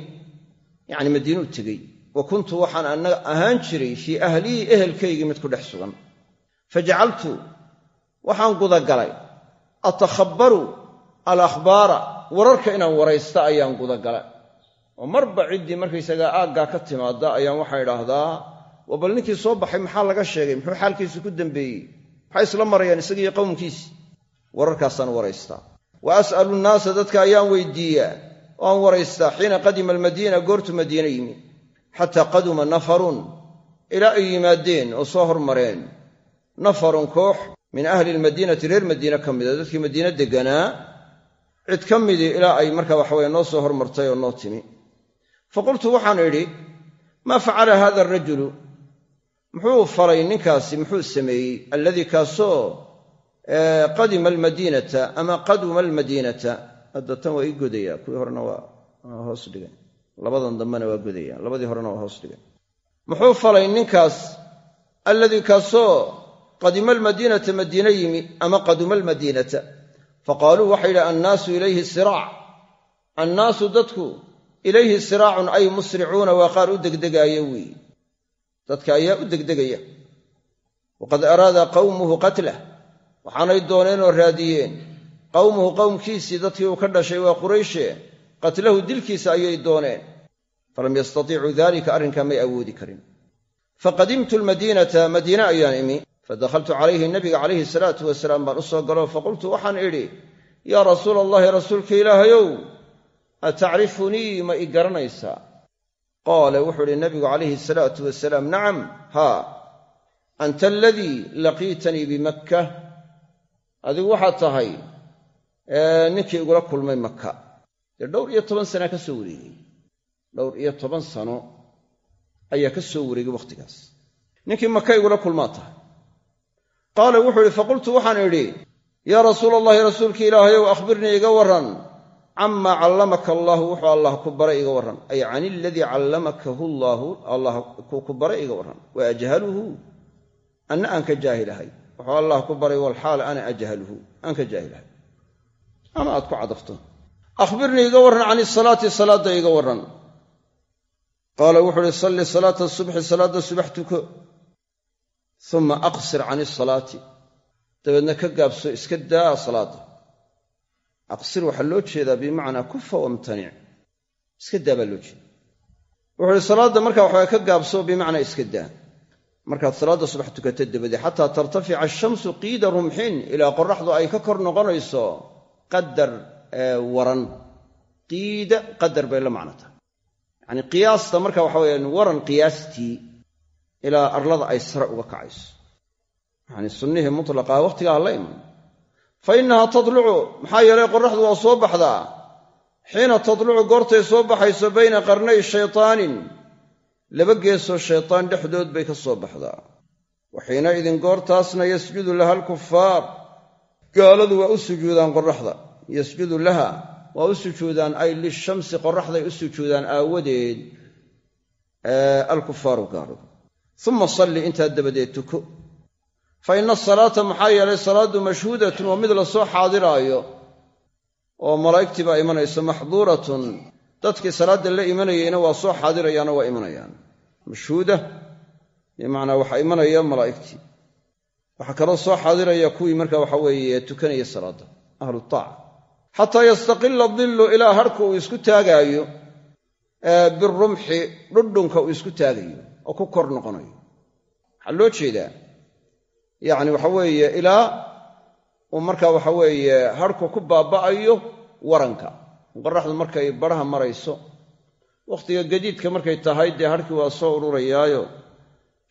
Yacni madiinuu tegey. Wa kuntu waxaan ana ahaan jiray fii ahlii ehelkaygii mid ku dhex sugan. Fajacaltu waxaan gudagalay. Atakhabbaru alakhbaara wararka inaan waraysta ayaan gudagalay. Oo marba ciddii markaysagaa aaggaa ka timaadda ayaan waxaa idhaahdaa waa bal ninkii soo baxay maxaa laga sheegay? Muxuu xaalkiisu ku dembeeyey maxay isla marayaan isagiiyo qowmkiisi wararkaasaan waraystaa wa as'alu nnaasa dadka ayaan weydiiyaa oo aan waraystaa xiina qadima almadiina goortu madiine yimi. Xataa qaduma nafarun ilaa ay yimaadeen oo soo hormareen. Nafarun koox min ahli lmadiinati reer madiine ka mida dadkii madiine degganaa cid ka midii ilaa ay marka waxaweye noo soo hormartay oo noo timi. Fa qultu waxaan idhi maa facala hada arajulu muxuu falay ninkaasi muxuu sameeyey alladii kaasoo qadima almadiinata ama qaduma almadiinata hadda tan waa ii godaya kuwii horena waa hoos dhigan labadan dambena waa godaya labadii horena waa hoos dhigan muxuu falay ninkaas alladii kaasoo qadima almadiinata madiine yimi ama qaduma almadiinata faqaaluu waxay yidhi annaasu ilayhi siraac. Annaasu dadku ilayhi siraacun ay musricuuna waa qaar u degdegaaya weeye dadka ayaa u waqad araada qawmuhu qatlah waxaanay dooneen oo raadiyeen. Qawmuhu qowmkiisii dadkii uu ka dhashay waa qurayshe. Qatlahu dilkiisa ayay dooneen. Falam yastatiicuu dalika arrinkaa may awoodi karin. Faqadimtu almadiinata madiine ayaan imi. Fadakhaltu calayhi nabiga calayhi salaatu wasalaam baan u soo galo faqultu waxaan idhi yaa rasuula allahi rasuulka ilaahayow atacrifunii ma i garanaysaa qaala wuxuu uhi nabigu calayhi salaatu wasalaam nacam haa anta aladii laqiitanii bimakka adigu waxaad tahay ninkii igula kulmay maka dee dhowr iyo toban sanaa ka soo wareegay dhowr iyo toban sano ayaa ka soo wareegay wakhtigaas ninkii maka igula kulmaa tahay. Qaala wuxuu idhi faqultu waxaan idhi yaa rasuula allahi rasuulki ilaahayow akhbirnii iga warran. Camaa callamaka allaahu wuxuu allah ku baray iga warran. Ay can iladii callamakahu allaahu allah kuu ku baray iga warran. Wa ajhaluhu anna aan ka jaahilahay wuxuu allah ku baray walxaal ana ajhaluhu. Aan ka jaahilahay ama aad ku cadafto. Akhbirnii iga warran can isalaati salaadda iga warran. Qaala wuxuu uhi salli salaata subxi salaadda subax tuko. Uma aqsir can isalaati dabeedna ka gaabso iska daa salaadda. Aqsir waxaa loo jeedaa bimacnaa kufa wamtanic iska daa baa loo jeeda wuxuu uhi salaadda markaa waxaa ka gaabso bimacnaa iska daa markaad salaadda subax tukata dabadee xataa tartafica ashamsu qiida rumxin ilaa qoraxdu ay ka kor noqonayso qadar waran. Qiida qadar bay la macno tahay yacanii qiyaasta marka waxa weyaan waran qiyaastii ilaa arlada ay sare uga kacayso. Yacanii sunnihii mutlaqaa wakhtigaa la iman. Fa innahaa tadlucu maxaa yeelay qoraxdu waa soo baxdaa. Xiina tadlucu goortay soo baxayso bayna qarnay shaytaanin laba geesoo shaytaan dhexdood bay ka soo baxdaa. Wa xiina idin goortaasna yasjudu laha alkufaar gaaladu waa u sujuudaan qoraxda yasjudu laha waa u sujuudaan ay lishamsi qoraxday u sujuudaan aawadeed alkufaaru gaaladu uma salli intaa dabadeed tuko. Fa ina asalaata maxaa yeelay salaaddu mashhuudatun waa mid la soo xaadiraayo oo malaa'igtii baa imanayso maxduuratun dadkii salaadda la imanayeyna waa soo xaadirayaanoo waa imanayaan. Mashhuuda bimacnaa waxaa imanaya malaa'igtii. Waxaa kaloo soo xaadiraya kuwii marka waxa weeye tukanaya salaadda ahlu taaca xataa yastaqila dillu ilaa harhku uu isku taagaayo birumxi dhudhunka uu isku taagayo oo ku kor noqonayo. Waxaa loo jeedaa yacni waxa weeye ilaa uu marka waxa weeye harhku ku baaba'ayo waranka qoraxdu markay baraha marayso wakhtiga gadiidka markay tahay dee harhkii waa soo ururayaayo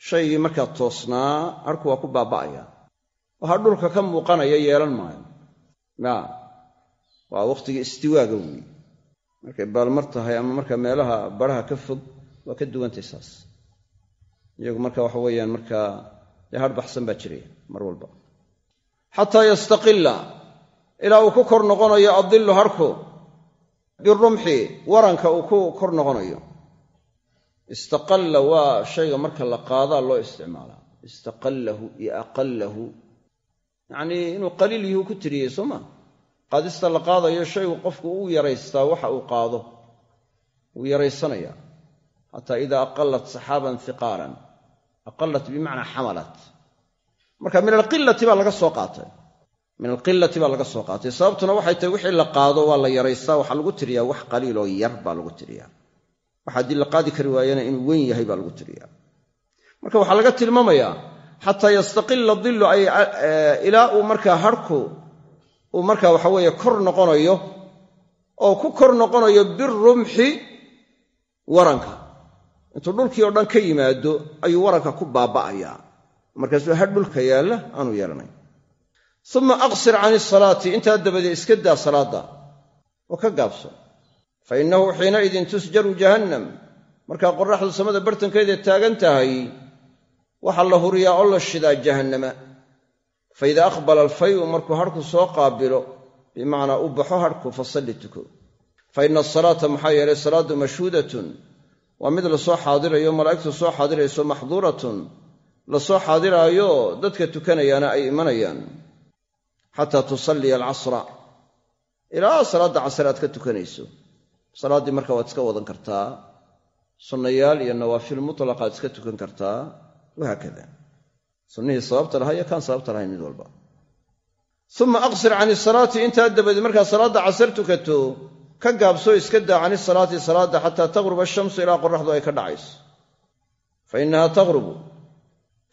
shaygii markaa toosnaa harhku waa ku baaba'aya. Waxaa dhulka ka muuqanaya yeelan maayo. Ya waa wakhtigii istiwaaga weeye markay baalmar tahay ama marka meelaha baraha ka fog waa ka duwantay saas. Iyagu marka waxa weeyaan markaa dee har baxsan baa jiraya mar walba. Xataa yastaqilla ilaa uu ku kor noqonayo addillu harku birumxi waranka uu ku kor noqonayo. Istaqalla waa shayga marka la qaadaa loo isticmaalaa istaqallahu iyo aqallahu. Yacnii inuu qaliil yuhu ku tiriyey soo qaadista la qaadayo shaygu qofku uu yaraystaa waxa uu qaado. Wuu yaraysanayaa xataa idaa aqallat saxaaban hiqaalan aqallat bimacnaa xamalat. Marka min alqilati baa laga soo qaatay min alqilati baa laga soo qaatay. Sababtuna waxay tahay wixii la qaado waa la yaraystaa waxaa lagu tiriyaa wax qaliiloo yar baa lagu tiriyaa. Wax haddii la qaadi kari waayana inuu weyn yahay baa lagu tiriyaa. Marka waxaa laga tilmaamayaa xataa yastaqila dillu ay ilaa uu markaa harhku uu markaa waxa weeye kor noqonayo oo ku kor noqonayo birumxi waranka. Intuu dhulkii oo dhan ka yimaado ayuu waranka ku baaba'ayaa. Markaasuu har dhulka yaalla aanu yeelanayn uma aqsir can isalaati intaa dabadeed iska daa salaadda. Oo ka gaabso. Fa innahu xiinaidin tusjaru jahannam. Markaa qorraxdu samada bartankeedae taagan tahay waxaa la huriyaa oo la shidaa jahannama. Fa idaa aqbala alfayu markuu harhku soo qaabilo bimacnaa u baxo harhku fasalli tuko. Fa ina asalaata maxaa yeelay salaaddu mashhuudatun waa mid la soo xaadirayo malaa'igtu soo xaadirayso maxduuratun. Lasoo xaadiraayo dadka tukanayaana ay imanayaan xataa tusalliya alcasra. Ilaa salaadda casr aad ka tukanayso salaaddii marka waad iska wadan kartaa sunnayaal iyo nawaafil mutlaqaad iska tukan kartaa wahaakada sunnihii sababta lahaa iyo kaan sababta lahayn mid walba. Uma aqsir can isalaati intaa dabadeed markaad salaadda casar tukato ka gaabsoo iska daa can isalaati salaadda xataa taqruba ashamsu ilaa qoraxdu ay ka dhacayso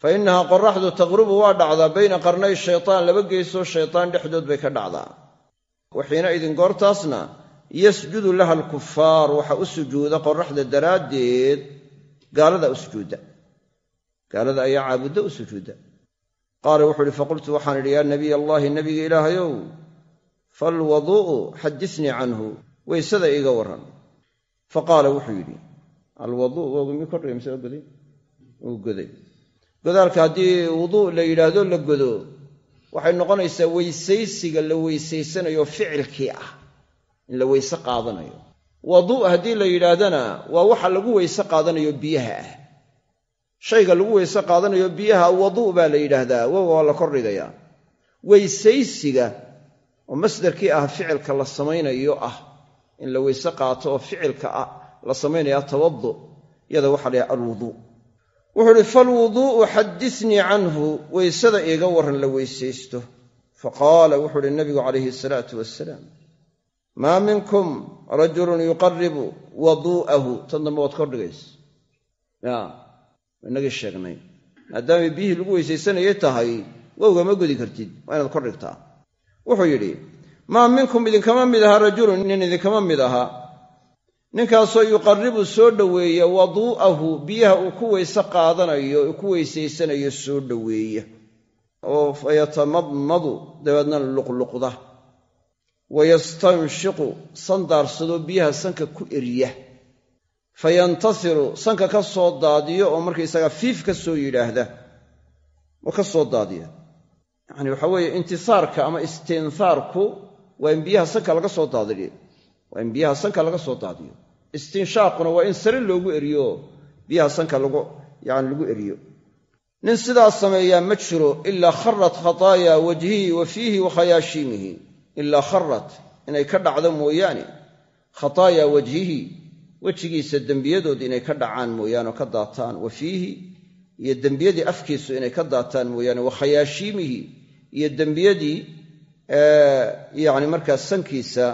fa innahaa qoraxdu taqrubu waa dhacdaa bayna qarnay shaytaan laba geesoo shaytaan dhexdood bay ka dhacdaa. Wa xiina idin goortaasna yasjudu laha alkufaar waxa u sujuuda qoraxda daraaddeed gaalada u sujuudda gaalada ayaa caabudda u sujuudda qaala wuxuu ihi faqultu waxaan idhi yaa nabiy allaahi nebiga ilaahayow falwaduu'u xaddisnii canhu weysada iiga warran. Fa qaala wuxuu yidhi alwaduu goday godaalka haddii wuduu la yidhaahdo la godo. Waxay noqonaysaa weysaysiga la weysaysanayo ficilkii ah in la weyse qaadanayo. Waduu haddii la yidhaahdana waa waxa lagu weyse qaadanayo biyaha ah. Shayga lagu weyse qaadanayo biyaha waduu baa la yidhaahdaa woga waa la kordhigayaa weysaysiga oo masdarkii ah ficilka la samaynayo ah in la weyse qaato oo ficilka ah la samaynaya tawadu yada waxa la yhaha alwuduu wuxuu uhi falwuduu'u xaddisnii canhu. Weysada iiga warran la weysaysto. Faqaala wuxuu uhi nabigu calayhi salaatu wasalaam maa minkum rajulun yuqaribu waduu'ahu tan dambe waad kordhigaysa ya inagii sheegnay. Maadaamay biyihii lagu weysaysanayay tahay wowga ma godi kartid waa inaad kordhigtaa wuxuu yidhi maa minkum idinkama mid aha rajulun nin idinkama mid aha ninkaasoo yuqarribu soo dhoweeya waduu'ahu biyaha uu ku weyse qaadanayo uu ku weysaysanayo soo dhoweeya. Oo fayatamadmadu dabeedna luqluqda. Wayastanshiqu sandaarsadoo biyaha sanka ku eriya. Fayantasiru sanka ka soo daadiyo oo markaysaga fiif ka soo yidhaahda. Oo ka soo daadiya. Yacani waxa weeye intisaarka ama istinhaarku waa in biyaha sanka laga soo daadiyo. Waa in biyaha sanka laga soo daadiyo istinshaaquna waa in sare loogu eriyo biyaha sanka lagu eriyo. Nin sidaas sameeyaa ma jiro ilaa kharat khataaya wajhihi wa fiihi wa khayaashiimihi. Ilaa kharat inay ka dhacdo mooyaane. Khataaya wajhihi wejigiisa dembiyadood inay ka dhacaan mooyaane oo ka daataan. Wa fiihi iyo dembiyadii afkiisu inay ka daataan mooyaane. Wa khayaashiimihi iyo dembiyadii yani markaa sankiisa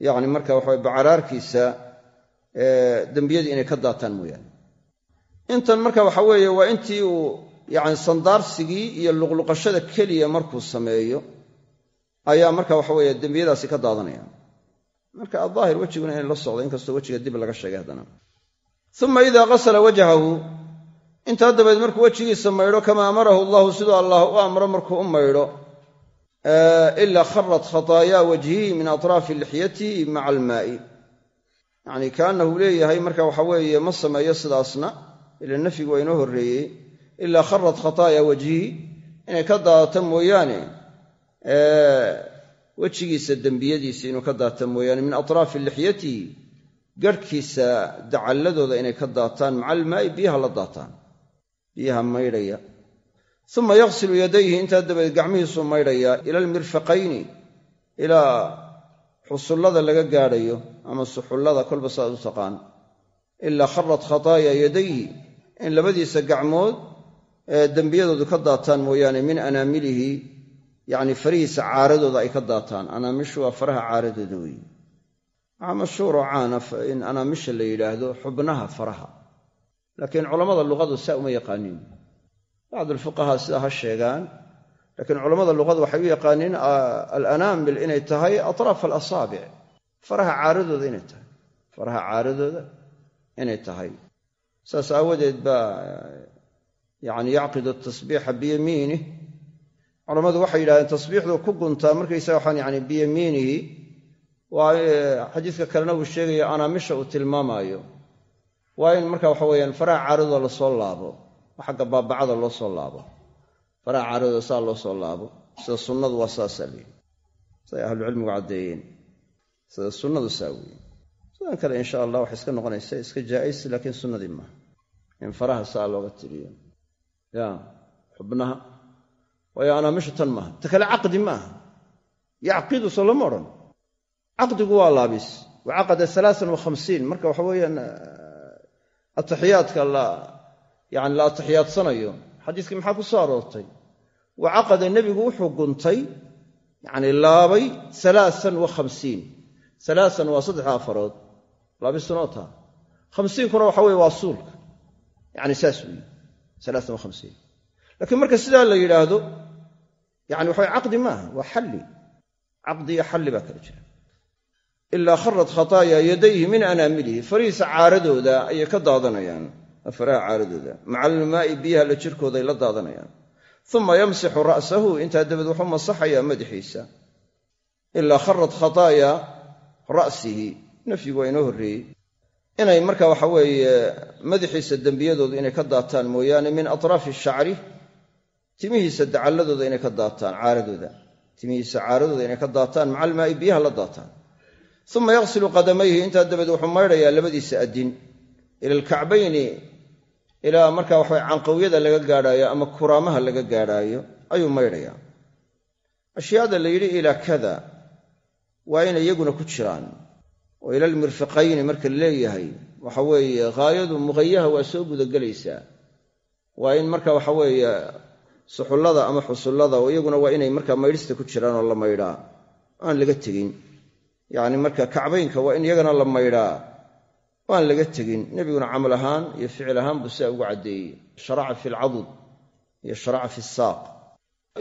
yani marka waxa bacaraarkiisa dembiyadii inay ka daataan mooyaane. Intan marka waxa weeye waa intii uu yani sandaarsigii iyo luqluqashada keliya markuu sameeyo ayaa marka waxa weeye dembiyadaasi ka daadanaya marka adaahir wejiguna inay la socdo inkastoo wejiga dib laga sheegay haddana. Uma idaa qasala wajhahu intaa dabeed markuu wejigiisa maydho kamaa amarahu allahu siduu allah u amro markuu u maydho ilaa kharat khataayaa wajhihi min atraafi lixyatihi maca almaa'i yacni kaanahu leeyahay marka waxa weeye ma sameeyo sidaasna ila nafyigu waa inoo horreeyey ilaa kharat khataaya wajhihi inay ka daadato mooyaane. Wejigiisa dembiyadiisa inuu ka daata mooyaane. Min atraafi lixyatihi garhkiisa dacalladooda inay ka daataan. Maca almaa'i biyaha la daataan. Biyaha maydhaya. Uma yaqsilu yadayhi intaa dabadeed gacmihiisuu maydhayaa ila almirfaqayni ilaa xusullada laga gaadhayo ama suxullada kolba saaad u taqaan. Ilaa kharat khataaya yadayhi in labadiisa gacmood dembiyadoodu ka daataan mooyaane min anaamilihi yacni farihiisa caaradooda ay ka daataan. Anaamishu waa faraha caaradooda weeye waxaa caana in anaamisha la yidhaahdo xubnaha faraha. Laakiin culammada luqadu saa uma yaqaaniin. Bacdu alfuqahaa sidaa ha sheegaan laakiin culammada luqadu waxay u yaqaaniin alanaamil inay tahay atraaf alasaabic faraha caaradooda inay tahay. Faraha caaradooda inay tahay. Saas aawadeed baa yacni yacqidu tasbiixa biyamiinih culammadu waxay yidhahdeen tasbiixduu ku guntaa markaysaga waxaan yani biyamiinihi. Waa xadiiska kalena uu sheegaya anaamisha uu tilmaamaayo. Waa in marka waxa weyaan faraha caaradooda la soo laabo xagga baabacada loo soo laabo. Faraha caaradooda saa loo soo laabo. Sida sunnadu waa saasaa layidhi siday ahlucilmigu caddeeyeen sida sunnadu saa weeye sidan kale insha allah waxay iska noqonaysa iska jaa'is laakiin sunnadii maaha in faraha saa looga tiriyo. Ya xubnaha. Waayo anaamishu tan maaha. Ta kale caqdi maaha yacqidu soo lama odhan. Caqdigu waa laabis. Wa caqada alaaan marka waxa weeyaan atixiyaadka la yani la atixiyaadsanayo xadiiskii maxaa ku soo aroortay? Wa caqada nebigu wuxuu guntay yacni laabay alaaan wa alaaan waa saddexa afarood laabistuna oo taa. Khamsiinkuna waxa weye waa suulka. Yani saas weeye. Alaaan wa khamsiin. Laakiin marka sidaa la yidhaahdo yani waxa caqdi maaha waa xalli. Caqdi iyo xalli baa kala jira. Ilaa kharat khataaya yadayhi min anaamilihi. Farihiisa caaradooda ayay ka daadanayaan. Faraha caaradooda. Maca almaa'i biyaha la jirkoodaay la daadanayaan. Uma yamsixu ra'sahu. Intaa dabeed wuxuu masaxayaa madaxiisa. Ilaa kharat khataaya ra'sihi nafyigu waa inoo inay marka waxa weeye madaxiisa dembiyadoodu inay ka daataan mooyaane min atraafi shacri timihiisa dacalladooda inay ka daataan caaradooda. Timihiisa caaradooda inay ka daataan maca almaa'i biyaha la daataan. Uma yaqsilu qadamayhi intaa dabeed wuxuu maydhayaa labadiisa addin ila alkacbayni ilaa marka waxawe canqawyada laga gaadhaayo ama kuraamaha laga gaadhaayo ayuu maydhayaa. Ashyaada la yidhi ilaa kada waa inay iyaguna ku jiraan. Oo ila almirfiqayni marka la waxa weeye ghaayadu muqayaha waa soo gudagelaysaa. Waa in marka waxa weeye suxullada ama xusullada oo iyaguna waa inay marka maydhista ku jiraan oo la maydhaa aan laga tegin. Yacni marka kacbaynka waa in iyagana la maydhaa oo aan laga tegin. Nebiguna camal ahaan iyo ficil ahaan buu sidaa ugu caddeeyey. Sharaca fi alcadud iyo sharaca fi saaq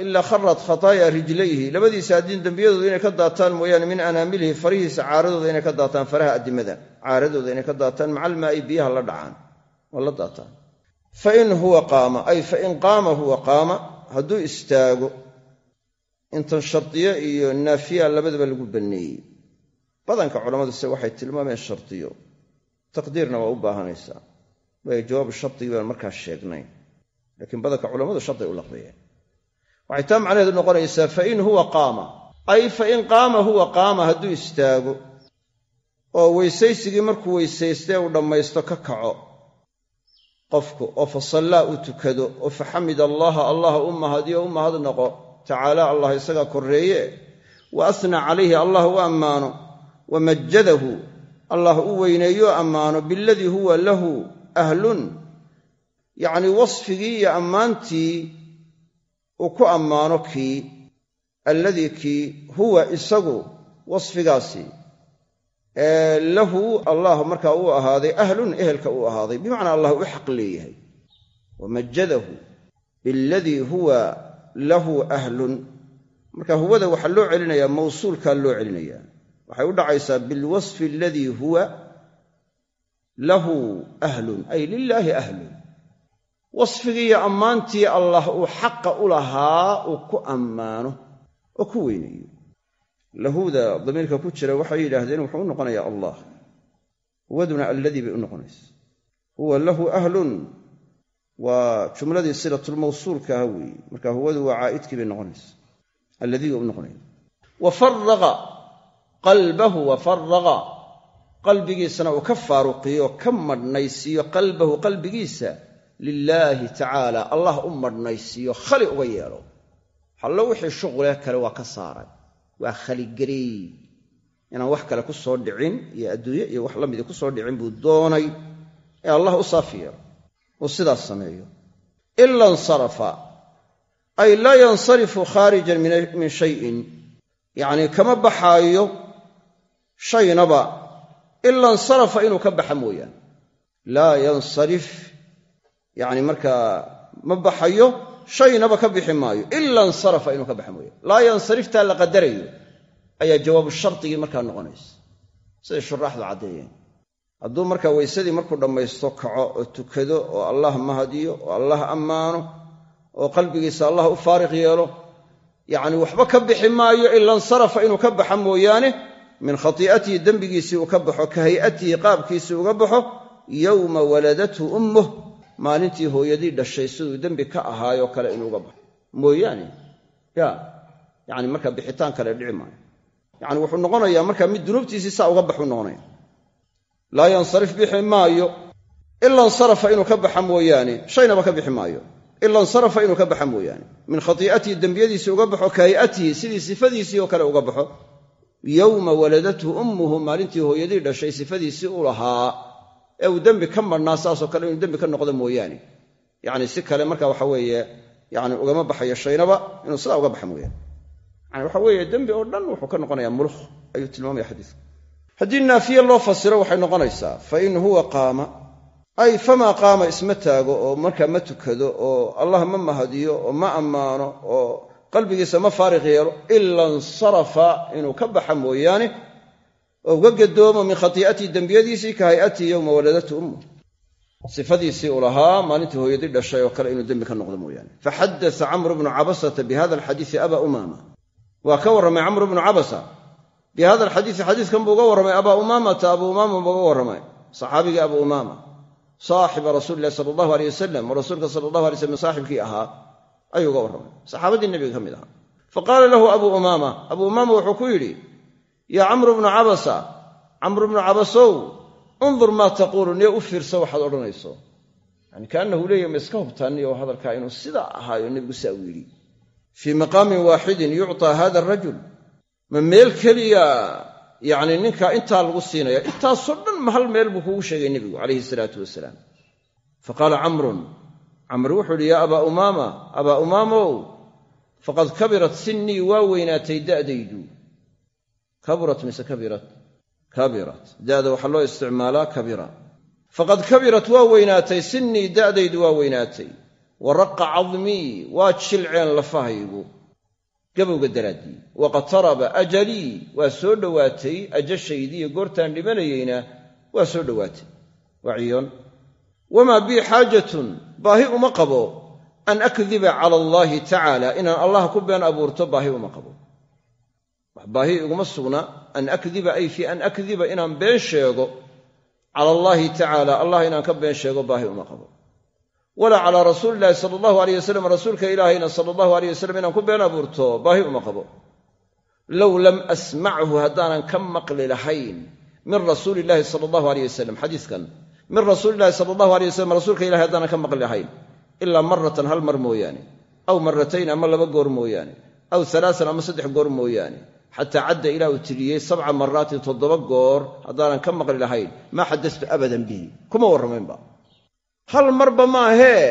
ilaa kharat khataaya rijlayhi. Labadiisa addiin dembiyadooda inay ka daataan mooyaane min anaamilihi farihiisa caaradooda inay ka daataan faraha addimada. Caaradooda inay ka daataan maca almaa'i biyaha la dhacaan waa la daataan. Fain huwa qaama ay fain qaama huwa qaama hadduu istaago intan shardiyo iyo naafiya labadaba lagu banneeyey badanka culammadu se waxay tilmaameen shardiyo. Taqdiirna waa u baahanaysaa. Waayo jawaabu shardigii baan u laqbayeen waxay taa macnaheedu noqonaysaa fain huwa qaama. Ay fain qaama huwa qaama hadduu istaago oo weysaysigii markuu weysaystee uu dhammaysto ka kaco. Qofku oo fa sallaa uu tukado oo fa xamida allaha allah u mahadiyo u mahadnaqo tacaala allah isagaa korreeye. Wa asnaa calayhi allah u ammaano. Wa majadahu allah u weyneeyo ammaano. Biladii huwa lahu ahlun. Yacnii wasfigii iyo ammaantii uu ku ammaano kii alladii kii huwa isagu wasfigaasi lahu allah markaa uu ahaaday ahlun ehelka uu ahaaday bimacnaa allah u xaq leeyahay. Wamajadahu biladii huwa lahu ahlun. Marka huwada waxaa loo celinayaa mawsuulkaa loo celinayaa. Waxay u dhacaysaa bilwasfi aladii huwa lahu ahlun ay lilaahi ahlun wasfigiiyo ammaantii allah uu xaqa u lahaa uu ku ammaano oo ku weyneeyo. Lahuda damiirka ku jira waxay yidhaahdeen wuxuu u noqonayaa allah. Huwaduna alladii bay u noqonaysa. Huwa lahu ahlun. Waa jumladii silatulmawsuulka aha weeye. Marka huwadu waa caa'idkii bay noqonaysa. Alladii bay u noqonaya wa faraqa qalbahu wa faraqa qalbigiisana uu ka faaruqiyo ka madhnaysiiyo qalbahu qalbigiisa lilaahi tacaala allah u madhnaysiiyo khali uga yeelo. Hallo wixii shuquleh kale waa ka saaray waa khaligareey inaan wax kale ku soo dhicin iyo adduunye iyo wax la midii ku soo dhicin buu doonay. Ee allah u saafi yeelo uu sidaas sameeyo. Ila insarafa ay laa yansarifu khaarijan min shayin. Yacnii kama baxaayo shaynaba ila insarafa inuu ka baxa mooyaane. Laa yansarif yacni markaa ma baxayo shaynaba ka bixi maayo. Ila insarafa inuu ka baxa mooyaane laa yansariftaa la qadarayo. Ayaa jawaabu shardigii markaa noqonaysa. Siday shuraaxdu caddeeyeen. Hadduu markaa weysadii markuu dhammaysto kaco oo tukado oo allah mahadiyo oo allah ammaano oo qalbigiisa allah u faariq yeelo yacni waxba ka bixi maayo ila insarafa inuu ka baxa mooyaane min khatii'atihi dembigiisii uu ka baxo ka hay'atihi qaabkiisii uga baxo yowma waladathu ummuh maalintii hooyadii dhashay siduu dembi ka ahaayoo kale inuuga baxo. Mooyaane ya yacni markaa bixitaan kale dhici maayo. Yacni wuxuu noqonayaa markaa mid dunuubtiisii saa uga baxuu noqonaya. Laa yansarif bixi maayo. Ila insarafa inuu ka baxa mooyaane shaynaba ka bixi maayo. Ila insarafa inuu ka baxa mooyaane. Min khatii'atihi dembiyadiisii uga baxo ka sidii sifadiisii oo kale uga baxo. Yowma waladathu ummuhu maalintii hooyadii dhashay sifadiisii u lahaa ee uu dembi ka madhnaa saasoo kale inuu dembi ka noqdo mooyaane. Yacni si kale marka waxa weeye yani ugama baxayo shaynaba inuu sidaa uga baxa mooyaane. Yani waxa weeye dembi oo dhan wuxuu ka noqonayaa muluk ayuu tilmaamaya xadiisku haddii naafiye loo fasiro waxay noqonaysaa fa in huwa qaama. Ay famaa qaama isma taago oo markaa ma tukado oo allah ma mahadiyo oo ma ammaano oo qalbigiisa ma faariq yeelo ila insarafa inuu ka baxa mooyaane oo uga gadoomo min khatii'atii dembiyadiisii ka hay'atii yowma waladatu ummu. Sifadiisii uu lahaa maalintii hooyadii dhashay oo kale inuu dembi ka noqdo mooyaane. Faxadasa camru bnu cabasata bi hada alxadiisi abaa umaama. Waa ka warramay camru bnu cabasa. Bi hada alxadiisi xadiiskan buu uga warramay abaa umaamata abuu umaama buu uga warramay. Saxaabigii abuu umaama. Saaxiba rasuuli illahi sala allahu aleyh wasalam oo rasuulka sala allahu alay slam saaxibkii ahaa ayuu uga warramay. Saxaabadii nebiga ka mid ahaa. Fa qaala lahu abuu umaama abuu umaama wuxuu ku yidhi yaa camru bnu cabasa camru bnu cabasow undur maa taquulu niyo u fiirsa waxaad odhanayso. Yani kaannahu leeyahy ma iska hubtaaniyo hadalkaa inuu sidaa ahaayo nebigu saa u yidhi. Fii maqaamin waaxidin yucطaa hada arajul ma meel keliya yacni ninkaa intaa lagu siinaya intaasoo dhan ma hal meel buu kugu sheegay nebigu calayhi salaatu wasalaam. Fa qaala camrun camr wuxuu idhi yaa abaa umaama abaa umaamow faqad kabirat sinnii waa weynaatay da'daydu kaburat mise kabirat? Kabirat. Da'da waxaa loo isticmaalaa kabira. Faqad kabirat waa weynaatay. Sinnii da'daydu waa weynaatay. Wa raqa cadmii waa jilceen lafahaygu. Gabowga daraaddii waqtaraba ajalii waa soo dhowaatay ajashaydii iyo goortaan dhimanayeyna waa soo dhowaatay waa ciyoon wamaa bii xaajatun baahi uma qabo. An akdiba cala allaahi tacaala inaan allah ku been abuurto baahi uma qabo wax baahi iguma sugna an akdiba ay fii an akdiba inaan been sheego cala allaahi tacaala allah inaan ka been sheego baahi uma qabo. Walaa calaa rasuuli illahi sala allahu aleyh wasalam rasuulka ilaahayna sala allahu aleyh wasalam inaan ku been abuurto baahi uma qabo. Low lam asmachu haddaanan ka maqli lahayn min rasuuli illahi sala allahu aleyh wasalam xadiiskan min rasuulillahi sala allahu aleyh wasalam rasuulka ilahay haddaanan ka maqli lahayn ilaa maratan hal mar mooyaane aw maratayn ama laba goor mooyaane aw alaaan ama saddex goor mooyaane xataa cadda ilaa uu tiriyey sabca maraatin toddoba goor haddaanan ka maqli lahayn maa xadastu abadan bihi kuma warramaynba hal marba maahee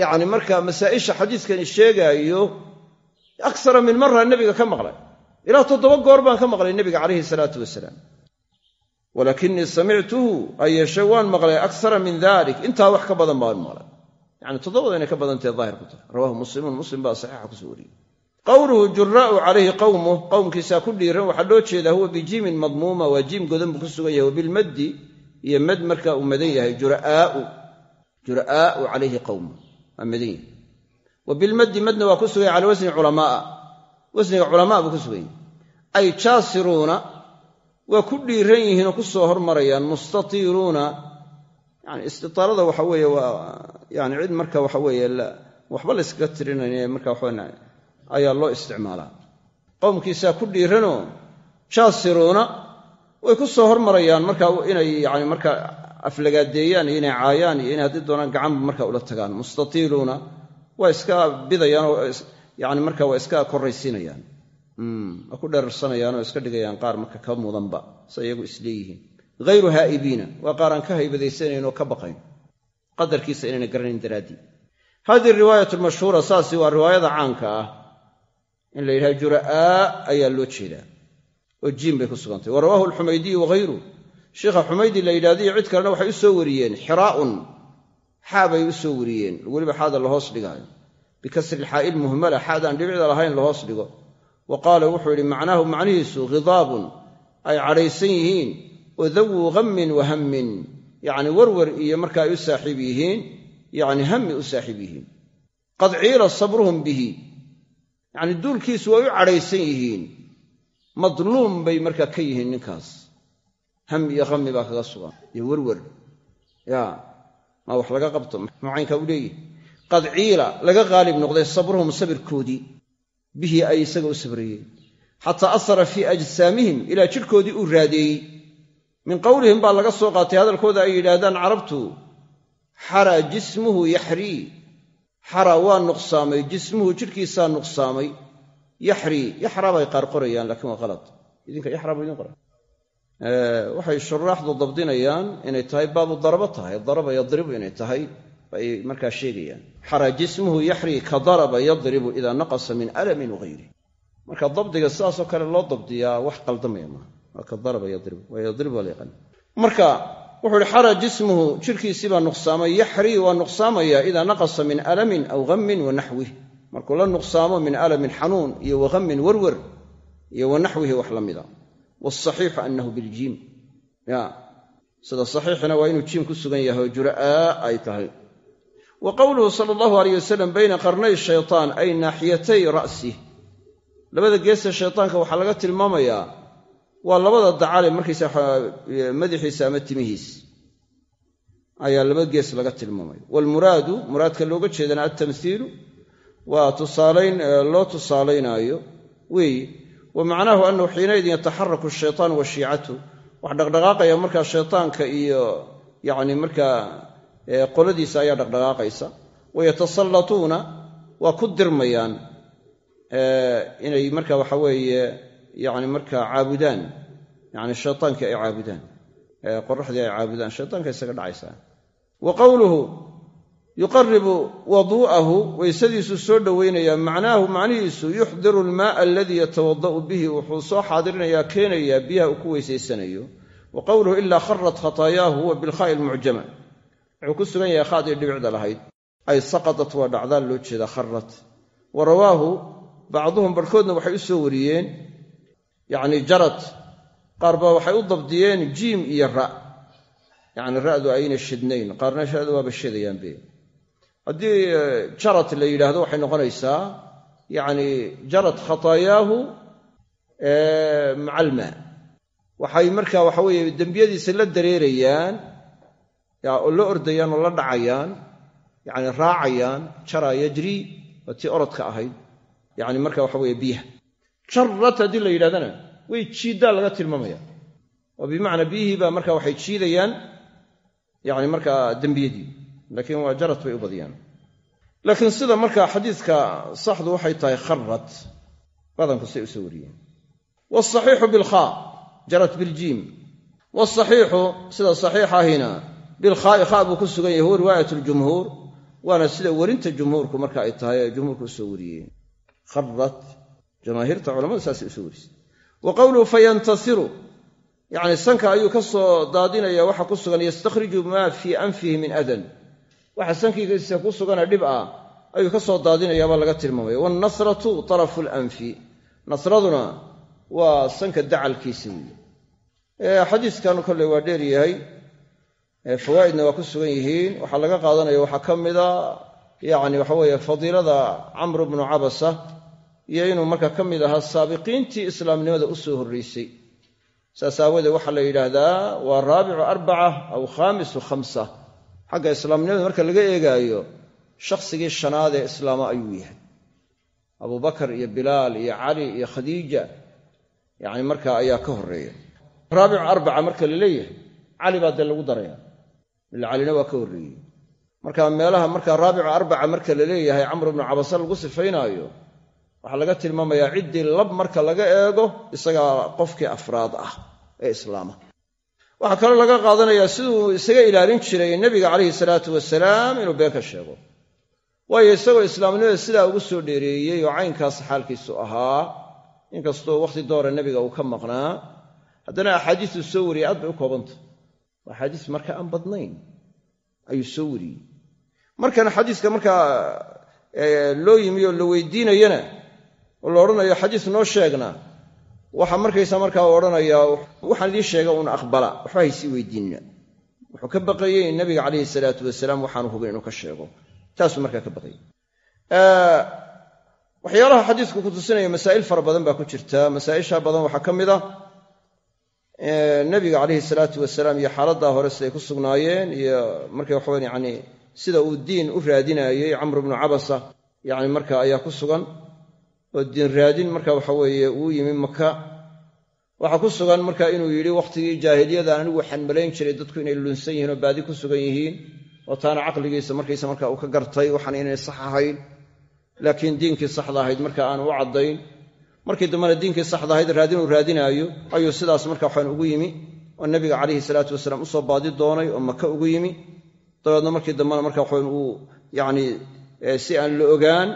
yacni markaa masaa'isha xadiiskani sheegaayo aksara min mara nebiga ka maqlay ilaa toddoba goor baan ka maqlay nebiga calayhi salaatu wasalaam walaakinii samictuhu ha yeeshe waan maqlay aksara min dalik intaa wax ka badan baan maqlay yani toddobada inay ka badantahe daahir ku tahay rawahu muslimuun muslim baa saxiixa ku soo wariyey qowluhu juraa'u calayhi qowmuh qowmkiisaa ku dhiiran waxaa loo jeedaa huwa bijiimin madmuuma waa jiim godan buu ku sugan yahay wabilmaddi iyo mad markaa uu madan yahay jura'aau jura'aau calayhi qowmuh waa madan yahay. Wa madna waa ku sugan yahay cala wasni culamaaa wasniga culamaa buu ku sugan yahay. Ay jaasiruuna waa ku dhiiran yihiinoo ku soo hormarayaan mustatiiruuna yani istitaalada waxa weeye waa yani cid marka waxa weeye waxba la yskaga tirinayn marka waxaa ayaa loo isticmaalaa. Qowmkiisaa ku dhiiranoo jaasiruuna way ku soo hormarayaan marka inay yani marka aflagaadeeyaan iyo inay caayaan iyo inay haddii doonaan gacanba marka ula tagaan. Mustatiiluuna waa iska bidayaan oo yani marka waa iska korraysiinayaan waa ku dheerarsanayaan oo iska dhigayaan qaar marka ka mudanba sa iyagu isleeyihiin hayru haa'ibiina waa qaar aan ka haybadaysanayn oo ka baqayn. Qadarkiisa inayna garanayn daraaddii hadihi riwaayat lmashhuura saasi waa riwaayada caanka ah in la yidhaha jura'aa ayaa loo jeedaa oo jiim bay ku sugantay. Wa rawaahu alxumaydiyu wahayru sheikha xumaydi la yidhahdiyo cid kalena waxay u soo wariyeen xiraa'un. Xaa bay u soo wariyeen. Weliba xaada lahoos dhigaayo. Bikasri lxaa'i lmuhmala xaadaan dhibicda lahayn lahoos dhigo. Wa qaala wuxuu yidhi macnaahu macnihiisu khidaabun ay cadhaysan yihiin oo dawuu hammin wa hammin. Yacni warwar iyo marka ay u saaxiib yihiin yacni hammi u saaxiib yihiin. Qad ciila sabruhum bihi yacni duulkiisu way u cadhaysan yihiin. Madluum bay markaa ka yihiin ninkaas. Ham iyo hammi baa kaga sugan iyo werwer ya maa wax laga qabto? Macaynkaa u leeyihi qad ciila laga qaalib noqday sabruhum sabirkoodii. Bihi ay isaga u sabrayeen xataa asara fii ajsaamihim ilaa jidhkoodii uu raadeeyey. Min qowlihim baa laga soo qaatay hadalkooda ay yidhaahdaan carabtu xara jismuhu yaxrii xara waa nuqsaamay jismuhu jidhkiisaa nuqsaamay. Yaxrii yaxraa bay qaar qorayaan laakiin waa qalad idinka yaxraa buu idin qoray. Waxay shuraaxdu dabdinayaan inay tahay baabu darabo tahay daraba yadribu inay tahay bay markaa sheegayaan. Xara jismuhu yaxrii ka daraba yadribu idaa naqasa min alamin wagayri marka dabdiga sidaasoo kale loo dabdiyaa wax qaldamaya maaha. Waa daraba yadribu waa yadribu waa la yaqaan. Marka wuxuu ihi xara jismuhu jidhkiisii baa nuqsaamay yaxrii waa nuqsaamaya idaa naqasa min alamin aw hammin wa naxwih markuu la nuqsaamo min alamin xanuun iyo wa hammin werwer iyo wa wax la mida. Waasaxiixu annahu biljiim sida saxiixina waa inuu jiim ku sugan yahay oo jura'aa ay tahay. Wa qowluhu sala allahu aleyh wasalam bayna qarnay shaytaan ay naaxiyatay ra'sih labada geesta shaytaanka waxaa laga tilmaamayaa waa labada dacale markaysa madaxiisa ama timihiis. Ayaa laba gees laga tilmaamaya waalmuraadu muraadka looga jeedana altamhiilu waa tusaalayn loo tusaalaynaayo weeye wa macnaahu annahu xiinaydin yataxaraku ashaytaan wa shiicatu wax dhaqdhaqaaqaya markaa shaytaanka iyo yacni markaa qoladiisa ayaa dhaqdhaqaaqaysa. Wa yatasallatuuna waa ku dirmayaan inay marka waxa weeye yani markaa caabudaan yani shaytaankii ay caabudaan qoraxdii ay caabudaan shaytaanka isaga dhacaysaa wa qowluhu yuqaribu waduu'ahu waysadiisu soo dhowaynayaa macnaahu macnihiisu yuxdiru almaaa aladii yatawada'u bihi wuxuu soo xaadirinayaa keenayaa biyaha uu ku weysaysanayo wa qowluhu ilaa kharat khataayaahu huwa bilkhaa'i almucjama wuxuu ku sugan yahay khaadii dhibicda lahayd ay saqadat waa dhacdaan loo jeeda kharat wa rawaahu waxay u wariyeen yacni jarad qaar baa waxay u dabdiyeen jiim iyo ra. Yacni ra'du ayna shidnayn qaarna ra'du waaba shadayaanbe haddii jarad la yidhaahdo waxay noqonaysaa yacni jarad khataayaahu maca almaa waxay markaa waxa weeye dembiyadiisa la dareerayaan oo la ordayaan oo la dhacayaan yacni raacayaan jaraa yajrii waa tii orodka ahayd. Yacni marka waxa weeye biyaha jarrat haddii la yidhahdana way jiiddaa laga tilmaamaya. Oo bimacnaa biyihii baa marka waxay jiidayaan yani markaa dembiyadii. Laakiin waa jarad bay u badiyaan. Laakiin sida markaa xadiiska saxdu waxay tahay kharat badanku say u soo wariyeen. Waasaxiixu bilkhaa jarad biljiim waasaxiixu sida saxiixahina bilkhaa'i khaa buu ku sugan yahay huwa riwaayat ljumhuur waana sida werinta jumhuurku marka ay tahay ee jumhuurku u soo wariyeen. Kharat jamaahiirta culamada saasay u soo warisay wa qowluhu fayantasiru yacni sanka ayuu ka soo daadinaya waxa ku sugan yastakhriju maa fii anfihi min adan waxa sankiisa ku sugana dhib ah ayuu ka soo daadinayaabaa laga tilmaamaya. Waalnasratu tarafu lanfi nasraduna waa sanka dacalkiisa weeye. Xadiiskan kolley waa dheer yahay. Fawaa'idna waa ku sugan yihiin. Waxaa laga qaadanaya waxaa ka mida yacni waxa weeye fadiilada camru bnu cabasa iyo inuu marka ka mid ahaa saabiqiintii islaamnimada u soo saas aawadeed waxaa la yidhaahdaa waa raabicu arbaca aw khaamisu khamsa. Xagga islaamnimada marka laga eegaayo shakhsigii shanaad ee islaama ayuu yahay. Abubakar iyo bilaal iyo cali iyo khadiija yacni marka ayaa ka horreeya. Raabicu arbaca marka la leeyahay cali baa dee lagu daraya ila calina waa ka horreeyey. Marka meelaha marka raabicu arbaca marka la leeyahay camru bnu cabase lagu sifaynaayo waxaa laga tilmaamayaa ciddii lab marka laga eego isagaa qofkii afraad ah ee islaama. Waxaa kaloo laga qaadanayaa siduu isaga ilaalin jiray nebiga calayhi salaatu wasalaam inuu been ka sheego. Waayo isagoo islaamnimada sidaa ugu soo dheereeyey oo caynkaas xaalkiisu ahaa inkastoo wakhti doora nebiga uu ka maqnaa haddana axaadiistuu soo wariyey aad bay u koobantah axaadiis marka aan badnayn ayuu soo wariyey. Markana xadiiska markaa loo yimi oo la weydiinayana oo la odhanayo xadiis noo sheegna waxaa markaysa markaa odhanayaa waxaan idiin sheega uun aqbala waxba haysii weydiinna. Wuxuu ka baqayey nabiga calayhi salaatu wasalaam waxaanu hubin inuu ka sheego. Taasuu markaa ka baqayey waxyaalaha xadiisku ku tusinaya masaa'il fara badan baa ku jirta. Masaa'isha badan waxaa ka mid a nabiga calayhi salaatu wasalaam iyo xaaladdaa hore siday ku sugnaayeen iyo marka waxawan yani sida uu diin u raadinaayey camru bnu cabasa yani marka ayaa ku sugan oo diin raadin marka waxa weeye uu yimi maka waxaa ku sugan marka inuu yidhi wakhtigii jaahiliyada anigu waxaan malayn jiray dadku inay lunsan yihiin oo baadi ku sugan yihiin oo taana caqligiisa markaysa marka uu ka gartay waxaan inay sax ahayn. Laakiin diinkii saxda ahayd marka aan u caddayn. Markii dambena diinkii saxda ahayd raadin uu raadinaayo ayuu sidaas marka waxaan ugu yimi oo nabiga calayhi salaatu wasalaam u soo baadi doonay oo maka ugu yimi. Dabeedna markii dambena marka waxaan uu yacni si aan la ogaan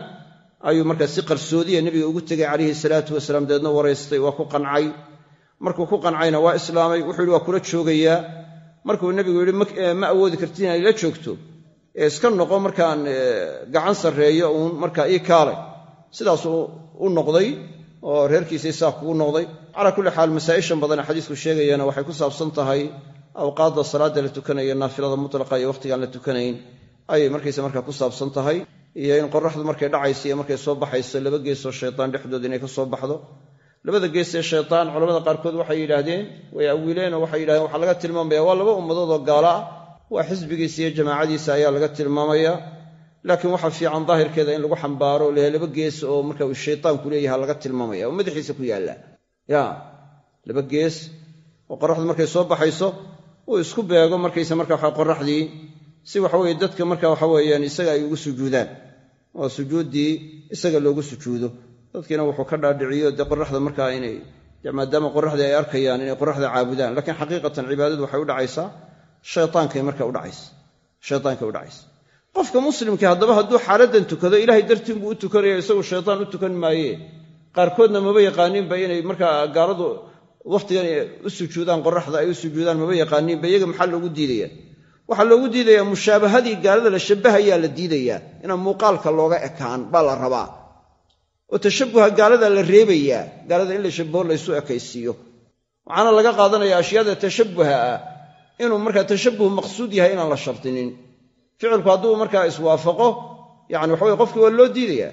ayuu markaa si qarsoodiya nebiga ugu tegay calayhi salaatu wasalaam dabeedna waraystay waa ku qancay. Markuu ku qancayna waa islaamay wuxuu yidhi waa kula joogayaa. Markuu nebigu yidhi ma awoodi kartid inaad ila joogto? Ee iska noqo markaan gacan sarreeyo uun markaa ii kaalay sidaasuu u noqday oo reerkiisii saa kugu noqday. Calaa kulli xaal masaa'ishan badane xadiisku sheegayana waxay ku saabsan tahay awqaadda salaadda la tukanayo naafilada mutlaqa iyo wakhtigaan la tukanayn. Ayay markaysa markaa ku saabsan tahay iyo in qoraxdu markay dhacayso iyo markay soo baxayso laba geesoo shaytaan dhexdooda inay ka soo baxdo. Labada gees ee shaytaan culamada qaarkood waxay yidhaahdeen way awileen oo waxay yidhahdeen waxaa laga tilmaamaya waa laba ummadood oo gaalo ah. Waa xisbigiisa iyo jamaacadiisa ayaa laga tilmaamaya. Laakiin waxaa fiican daahirkeeda in lagu xambaaro o leeyahay laba gees oo marka uu shaytaanku leeyaha laga tilmaamaya oo madaxiisa ku yaalla. Ya laba gees oo qoraxdu markay soo baxayso uu isku beego markaysa marka waxa qoraxdii si waxaweye dadka marka waxa weeyaan isaga ay ugu sujuudaan oo sujuuddii isaga loogu sujuudo dadkiina wuxuu ka dhaadhiciyo dee qoraxda markaa inay maadaama qoraxdii ay arkayaan inay qoraxda caabudaan. Laakiin xaqiiqatan cibaadadu waxay u dhacaysaa shaytaankay marka udhacaysa shaytaankay u dhacaysa. Qofka muslimkii haddaba hadduu xaaladdan tukado ilaahay dartiin buu u tukanaya isagu shaytaan u tukan maayee qaarkoodna maba yaqaaniinba inay markaa gaaladu wakhtigan u sujuudaan qoraxda ay u sujuudaan maba yaqaaniinba iyaga maxaa loogu diidaya waxaa loogu diidayaa mushaabahadii gaalada la shabahayaa la diidayaa. Inaan muuqaalka looga ekaan baa la rabaa. Oo tashabuha gaalada la reebayaa gaalada in la shabaho laysu ekaysiiyo. Waxaana laga qaadanaya ashyaada tashabuha ah inuu markaa tashabuh maqsuud yahay inaan la shardinin ficilku hadduu markaa iswaafaqo yani waxaweye qofkii waa loo diidayaa.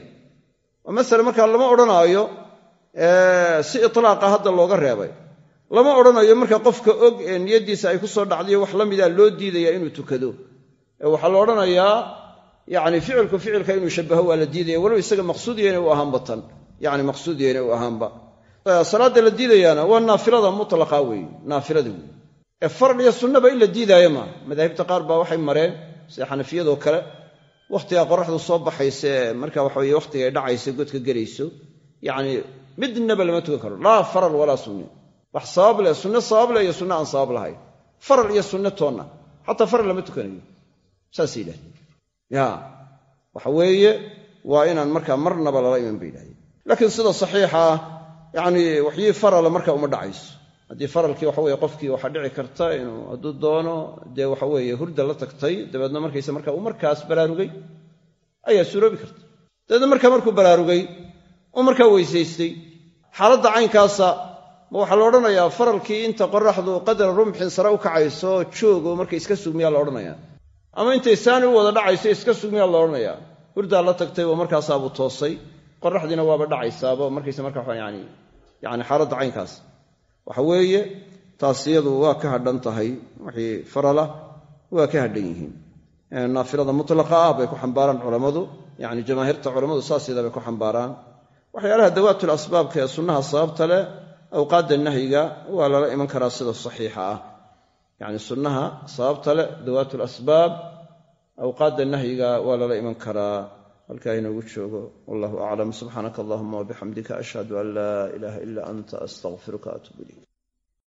Oo masale markaa lama odhanaayo si itlaaqa hadda looga reebay lama odhanayo marka qofka og ee niyaddiisa ay ku soo dhacdayo wax la mida loo diidaya inuu tukado. Ee waxaa la odhanayaa yani ficilku ficilka inuu shabaho waa la diidaya walow isaga maqsuudiyana u ahaanba tan. Yani maqsuudiyana u ahaanba. Salaadda la diidayaana waa naafilada mutlaqa weeye naafilada weeye. Ee faral iyo sunnaba in la diidaayo maa madaahibta qaar baa waxay mareen sida xanafiyadoo kale wakhtigaa qoraxdu soo baxaysa ee marka waxaweye wakhtigay dhacaysa godka gelayso. Yacni midnaba lama tukan karo laa faral walaa sunne wax sabab leh sunne sabab leh iyo sunne aan sabab lahayn. Faral iyo sunne toonna xataa faral lama tukanayo. Saasay yidhahdeen ya waxa weeye waa inaan markaa marnaba lala iman bay yidhahdeen laakiin sida saxiixa ah yacni waxyii farala marka uma dhacayso. Haddii faralkii waxa weye qofkii waxaa dhici karta inuu hadduu doono dee waxa weeye hurda la tagtay dabeedna markaysa marka uu markaas baraarugay ayaa suuroobi karta. Dabeedna markaa markuu baraarugay uu markaa weysaystay xaaladda caynkaasa ma waxaa la odhanayaa faralkii inta qoraxdu qadra rumxin sare u kacayso joogoo marka iska sugmiyaa la odhanayaa. Ama intay saani u wada dhacayso iska sugmiyaa la odhanayaa. Hurdaa la tagtay oo markaasaabuu toosay. Qoraxdiina waaba dhacaysaaba markaysa marka yani yani xaaladda caynkaas. Waxa weeye taas iyadu waa ka hadhan tahay wixii farala waa ka hadhan yihiin. Naafilada mutlaqa ah bay ku xambaaraan culammadu. Yani jamaahiirta culammadu saas yada bay ku xambaaraan. Waxyaalaha dawaatul asbaabka ee sunnaha sababta leh awqaadda nahyiga waa lala iman karaa sida saxiixa ah. Yani sunnaha sababta leh dawaatul asbaab awqaadda nahyiga waa lala iman karaa. Halkaa inoogu joogo wallahu aclam subxaanaka allahuma wabixamdika ashhadu an laa ilaaha ila anta astaqfiruka atuub ilayk